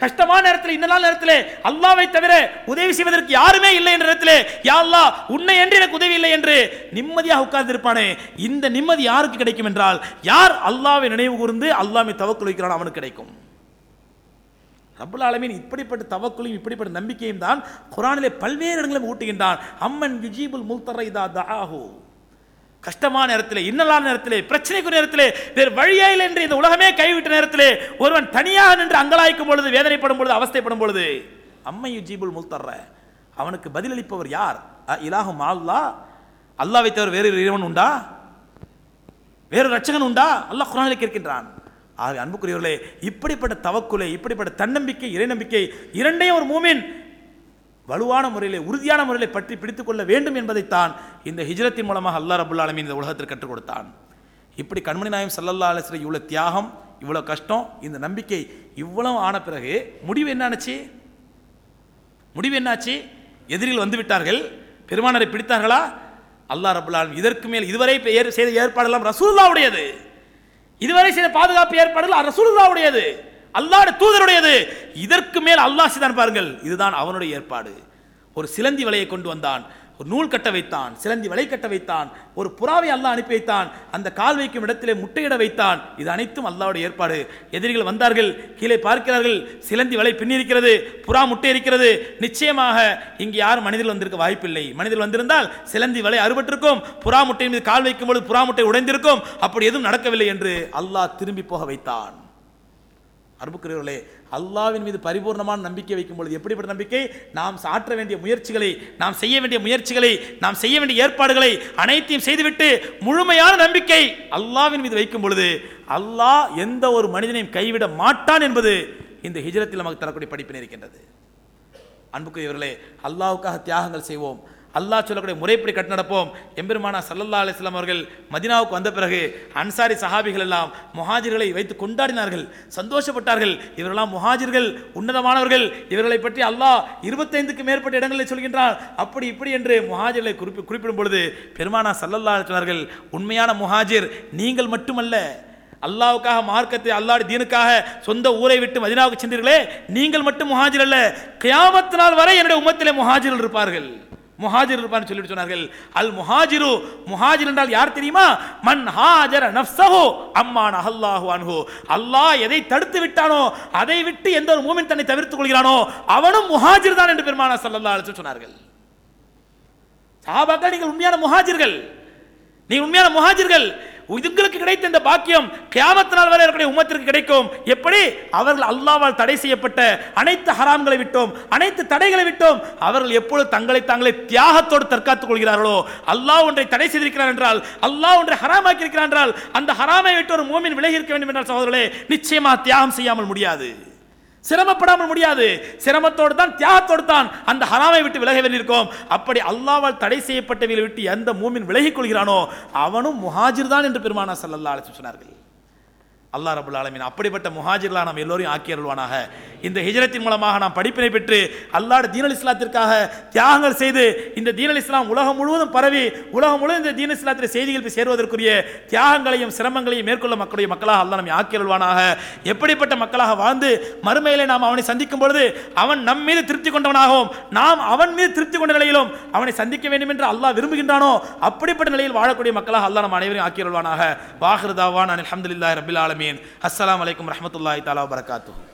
கஷ்டமான நேரத்தில் இந்த நாள் நேரத்தில் அல்லாவை தவிர உதவி செய்வதற்கு யாருமே இல்லை என்ற நேரத்தில் யா அல்லாஹ் உன்னை என்று எனக்கு உதவி இல்லை என்று நிம்மதியாக உட்கார்ந்து இருப்பானே இந்த நிம்மதி யாருக்கு கிடைக்கும் என்றால் யார் அல்லாவை நினைவு கூர்ந்து அல்லாமை தவக்குள் வைக்கிறான் அவனுக்கு கிடைக்கும். ரபுல் ஆலமீன் இப்படிப்பட்ட தவக்குலையும் இப்படிப்பட்ட நம்பிக்கையும் தான் குரானிலே பல்வேறு இடங்களும் ஊட்டுகின்றான். அம்மன் யுஜீபுல் முல்தரை இதா தஆஹு. கஷ்டமான நேரத்திலே இன்னலான நேரத்திலே பிரச்சனைக்குரிய நேரத்திலே வேறு வழியே இல்லை என்று இந்த உலகமே கைவிட்ட நேரத்திலே ஒருவன் தனியாக நின்று அங்கலாய்க்கும் பொழுது வேதனைப்படும் பொழுது அவஸ்தைப்படும் பொழுது அம்மையு ஜீபுல் முல்தர்ற அவனுக்கு பதிலளிப்பவர் யார்? அ இலாஹும் அல்லா அல்லாவை தவிர வேறு இறைவன் உண்டா? வேறு ரட்சகன் உண்டா? அல்லாஹ் குரானில் கேட்கின்றான். ஆகவே அன்புக்குரியவர்களே இப்படிப்பட்ட தவக்குலை இப்படிப்பட்ட தன்னம்பிக்கை இறைநம்பிக்கை இரண்டையும் ஒரு மூமின் வலுவான முறையிலே உறுதியான முறையிலே பற்றி பிடித்துக்கொள்ள வேண்டும் என்பதைத்தான் இந்த ஹிஜ்ரத்தின் மூலமாக அல்லாஹ் ரபுல் ஆலமீன் இந்த உலகத்திற்கு கற்றுக் கொடுத்தான். இப்படி கண்மணி நாயம் சல்லல்லா அலிஸ்ல இவ்வளோ தியாகம் இவ்வளோ கஷ்டம் இந்த நம்பிக்கை இவ்வளவு ஆன பிறகு முடிவு என்ன முடிவு என்னாச்சு? எதிரில் வந்து விட்டார்கள். பெருமானரை பிடித்தார்களா? அல்லாஹ் ரபுல்லாலும் இதற்கு மேல் இதுவரை செய்த ஏற்பாடெல்லாம் ரசூல்லாவுடையது இதுவரை செய்த பாதுகாப்பு ஏற்பாடுகள் ரசூல்லாவுடையது அல்லாட தூதருடையது. இதற்கு மேல் அல்லாஹ் செய்தான் பாருங்கள். இதுதான் அவனுடைய ஏற்பாடு. ஒரு சிலந்தி வலையை கொண்டு வந்தான். ஒரு நூல் கட்ட வைத்தான். சிலந்தி வலை கட்ட வைத்தான். ஒரு புறாவை அல்லாஹ் அனுப்பி வைத்தான். அந்த கால் வைக்கும் இடத்திலே முட்டையிட வைத்தான். இது அனைத்தும் அல்லாவுடைய ஏற்பாடு. எதிரிகள் வந்தார்கள். கீழே பார்க்கிறார்கள். சிலந்தி வலை பின்னிருக்கிறது புறா முட்டை இருக்கிறது. நிச்சயமாக இங்கு யாரும் மனிதர்கள் வந்திருக்க வாய்ப்பில்லை. மனிதர்கள் வந்திருந்தால் சிலந்தி வலை அறுபட்டிருக்கும். புறா முட்டை மீது கால் வைக்கும் பொழுது புறா முட்டை உடைந்திருக்கும். அப்படி எதுவும் நடக்கவில்லை என்று அல்லாஹ் திரும்பி போக வைத்தான். அன்புக்குரியவர்களே அல்லாவின் மீது பரிபூர்ணமான நம்பிக்கை வைக்கும் பொழுது எப்படிப்பட்ட நம்பிக்கை? நாம் சாற்ற வேண்டிய முயற்சிகளை நாம் செய்ய வேண்டிய முயற்சிகளை நாம் செய்ய வேண்டிய ஏற்பாடுகளை அனைத்தையும் செய்துவிட்டு முழுமையான நம்பிக்கை அல்லாவின் மீது வைக்கும் பொழுது அல்லாஹ் எந்த ஒரு மனிதனையும் கைவிட மாட்டான் என்பது இந்த ஹிஜரத்தில் நமக்கு தரக்கூடிய படிப்பினை இருக்கின்றது. அன்புக்குரியவர்களே அல்லாவுக்காக தியாகங்கள் செய்வோம். அல்லாஹ் சொல்லக்கூடிய முறைப்படி கட்டு நடப்போம். எம்பெருமானா சல்லல்லா அலிஸ்லாம் அவர்கள் மதினாவுக்கு வந்த பிறகு அன்சாரி சஹாபிகள் எல்லாம் முஹாஜிர்களை வைத்து கொண்டாடினார்கள். சந்தோஷப்பட்டார்கள். இவரெல்லாம் முஹாஜிர்கள் உன்னதமானவர்கள். இவர்களை பற்றி அல்லாஹ் இருபத்தைந்துக்கு மேற்பட்ட இடங்களில் சொல்கின்றார் அப்படி இப்படி என்று முஹாஜிர்களை குறிப்பி குறிப்பிடும் பொழுது பெருமானா சல்லல்லா அலைஹி உண்மையான முஹாஜிர் நீங்கள் மட்டுமல்ல. அல்லாவுக்காக மார்க்கத்தை அல்லாடி தீனுக்காக சொந்த ஊரை விட்டு மதினாவுக்கு சென்றீர்களே. நீங்கள் மட்டும் முஹாஜிர் அல்ல. கியாமத்தினால் நாள் வரை என்னுடைய உமத்திலே முஹாஜிர்கள் இருப்பார்கள். முஹாஜிர் இருப்பார்னு சொல்லிட்டு சொன்னார்கள். அல் முஹாஜிரு முஹாஜிர் என்றால் யார் தெரியுமா? மன் ஹாஜர நஃப்ஸஹு அம்மான் அல்லாஹு அன்ஹு. அல்லாஹ் எதை தடுத்து விட்டானோ அதை விட்டு எந்த ஒரு மூமின் தன்னை தவிர்த்துக் கொள்கிறானோ அவனும் முஹாஜிர் தான் என்று பெருமானா ஸல்லல்லாஹு அலிசு சொன்னார்கள். சஹாபாக்கள் நீங்கள் உண்மையான முஹாஜிர்கள். நீ உண்மையான முஹாஜிர்கள். இதுங்களுக்கு கிடைத்த இந்த பாக்கியம் கியாமத்தினால் வரை இருக்கக்கூடிய உமத்திற்கு கிடைக்கும். எப்படி? அவர்கள் அல்லாவால் தடை செய்யப்பட்ட அனைத்து ஹராம்களை விட்டோம் அனைத்து தடைகளை விட்டோம். அவர்கள் எப்பொழுது தங்களை தாங்களே தியாகத்தோடு தற்காத்துக் கொள்கிறார்களோ அல்லாஹ் ஒன்றை தடை செய்திருக்கிறார் என்றால் அல்லாஹ் ஒன்றை ஹராமாக்கி இருக்கிறார் என்றால் அந்த ஹராமை விட்டு ஒரு மூமின் விலகி இருக்க வேண்டும் என்றால் சகோதரர்களே நிச்சயமா தியாகம் செய்யாமல் முடியாது. சிரமப்படாமல் முடியாது. சிரமத்தோடு தான் தியாகத்தோடு தான் அந்த ஹராமை விட்டு விலக வேண்டியிருக்கோம். அப்படி அல்லாவால் தடை செய்யப்பட்டவைகளை விட்டு எந்த மூமின் விலகிக் கொள்கிறானோ அவனும் முஹாஜிர் தான் என்று பெருமானா சல்லல்லா அழைச்சி சொன்னார்கள். அல்லாஹ் ரபுல் ஆலமீன் அப்படிப்பட்ட முஹாஜிர்களாக நாம் எல்லோரையும் ஆக்கி அருள்வானாக. இந்த ஹிஜரத்தின் மூலமாக நாம் படிப்பினை பெற்று அல்லாஹ் தீனல் இஸ்லாத்திற்காக தியாகங்கள் செய்து இந்த தீனல் இஸ்லாம் உலகம் முழுவதும் பரவி உலகம் முழுவதும் இந்த தீன இஸ்லாத்தின் செய்திகள் போய் சேருவதற்குரிய தியாகங்களையும் சிரமங்களையும் மேற்கொள்ள மக்களுடைய மக்களாக அல்லாஹ் நம்மை ஆக்கி அருள்வானாக. எப்படிப்பட்ட மக்களாக வாழ்ந்து மறுமையிலே நாம் அவனை சந்திக்கும் பொழுது அவன் நம் மீது திருப்தி கொண்டவனாகவும் நாம் அவன் மீது திருப்தி கொண்ட நிலையிலும் அவனை சந்திக்க வேண்டும் என்று அல்லாஹ் விரும்புகின்றானோ அப்படிப்பட்ட நிலையில் வாழக்கூடிய மக்களாக அல்லா நம் அனைவரையும் ஆக்கி அருள்வானாக. வாஹிருதாவான் அல்ஹம்துலில்லாஹி ரபில் ஆலமீன் அஸ்லாம் வலைக்கம் ரஹ்மத்துல்லாஹி தாலா வபரகாத்துஹு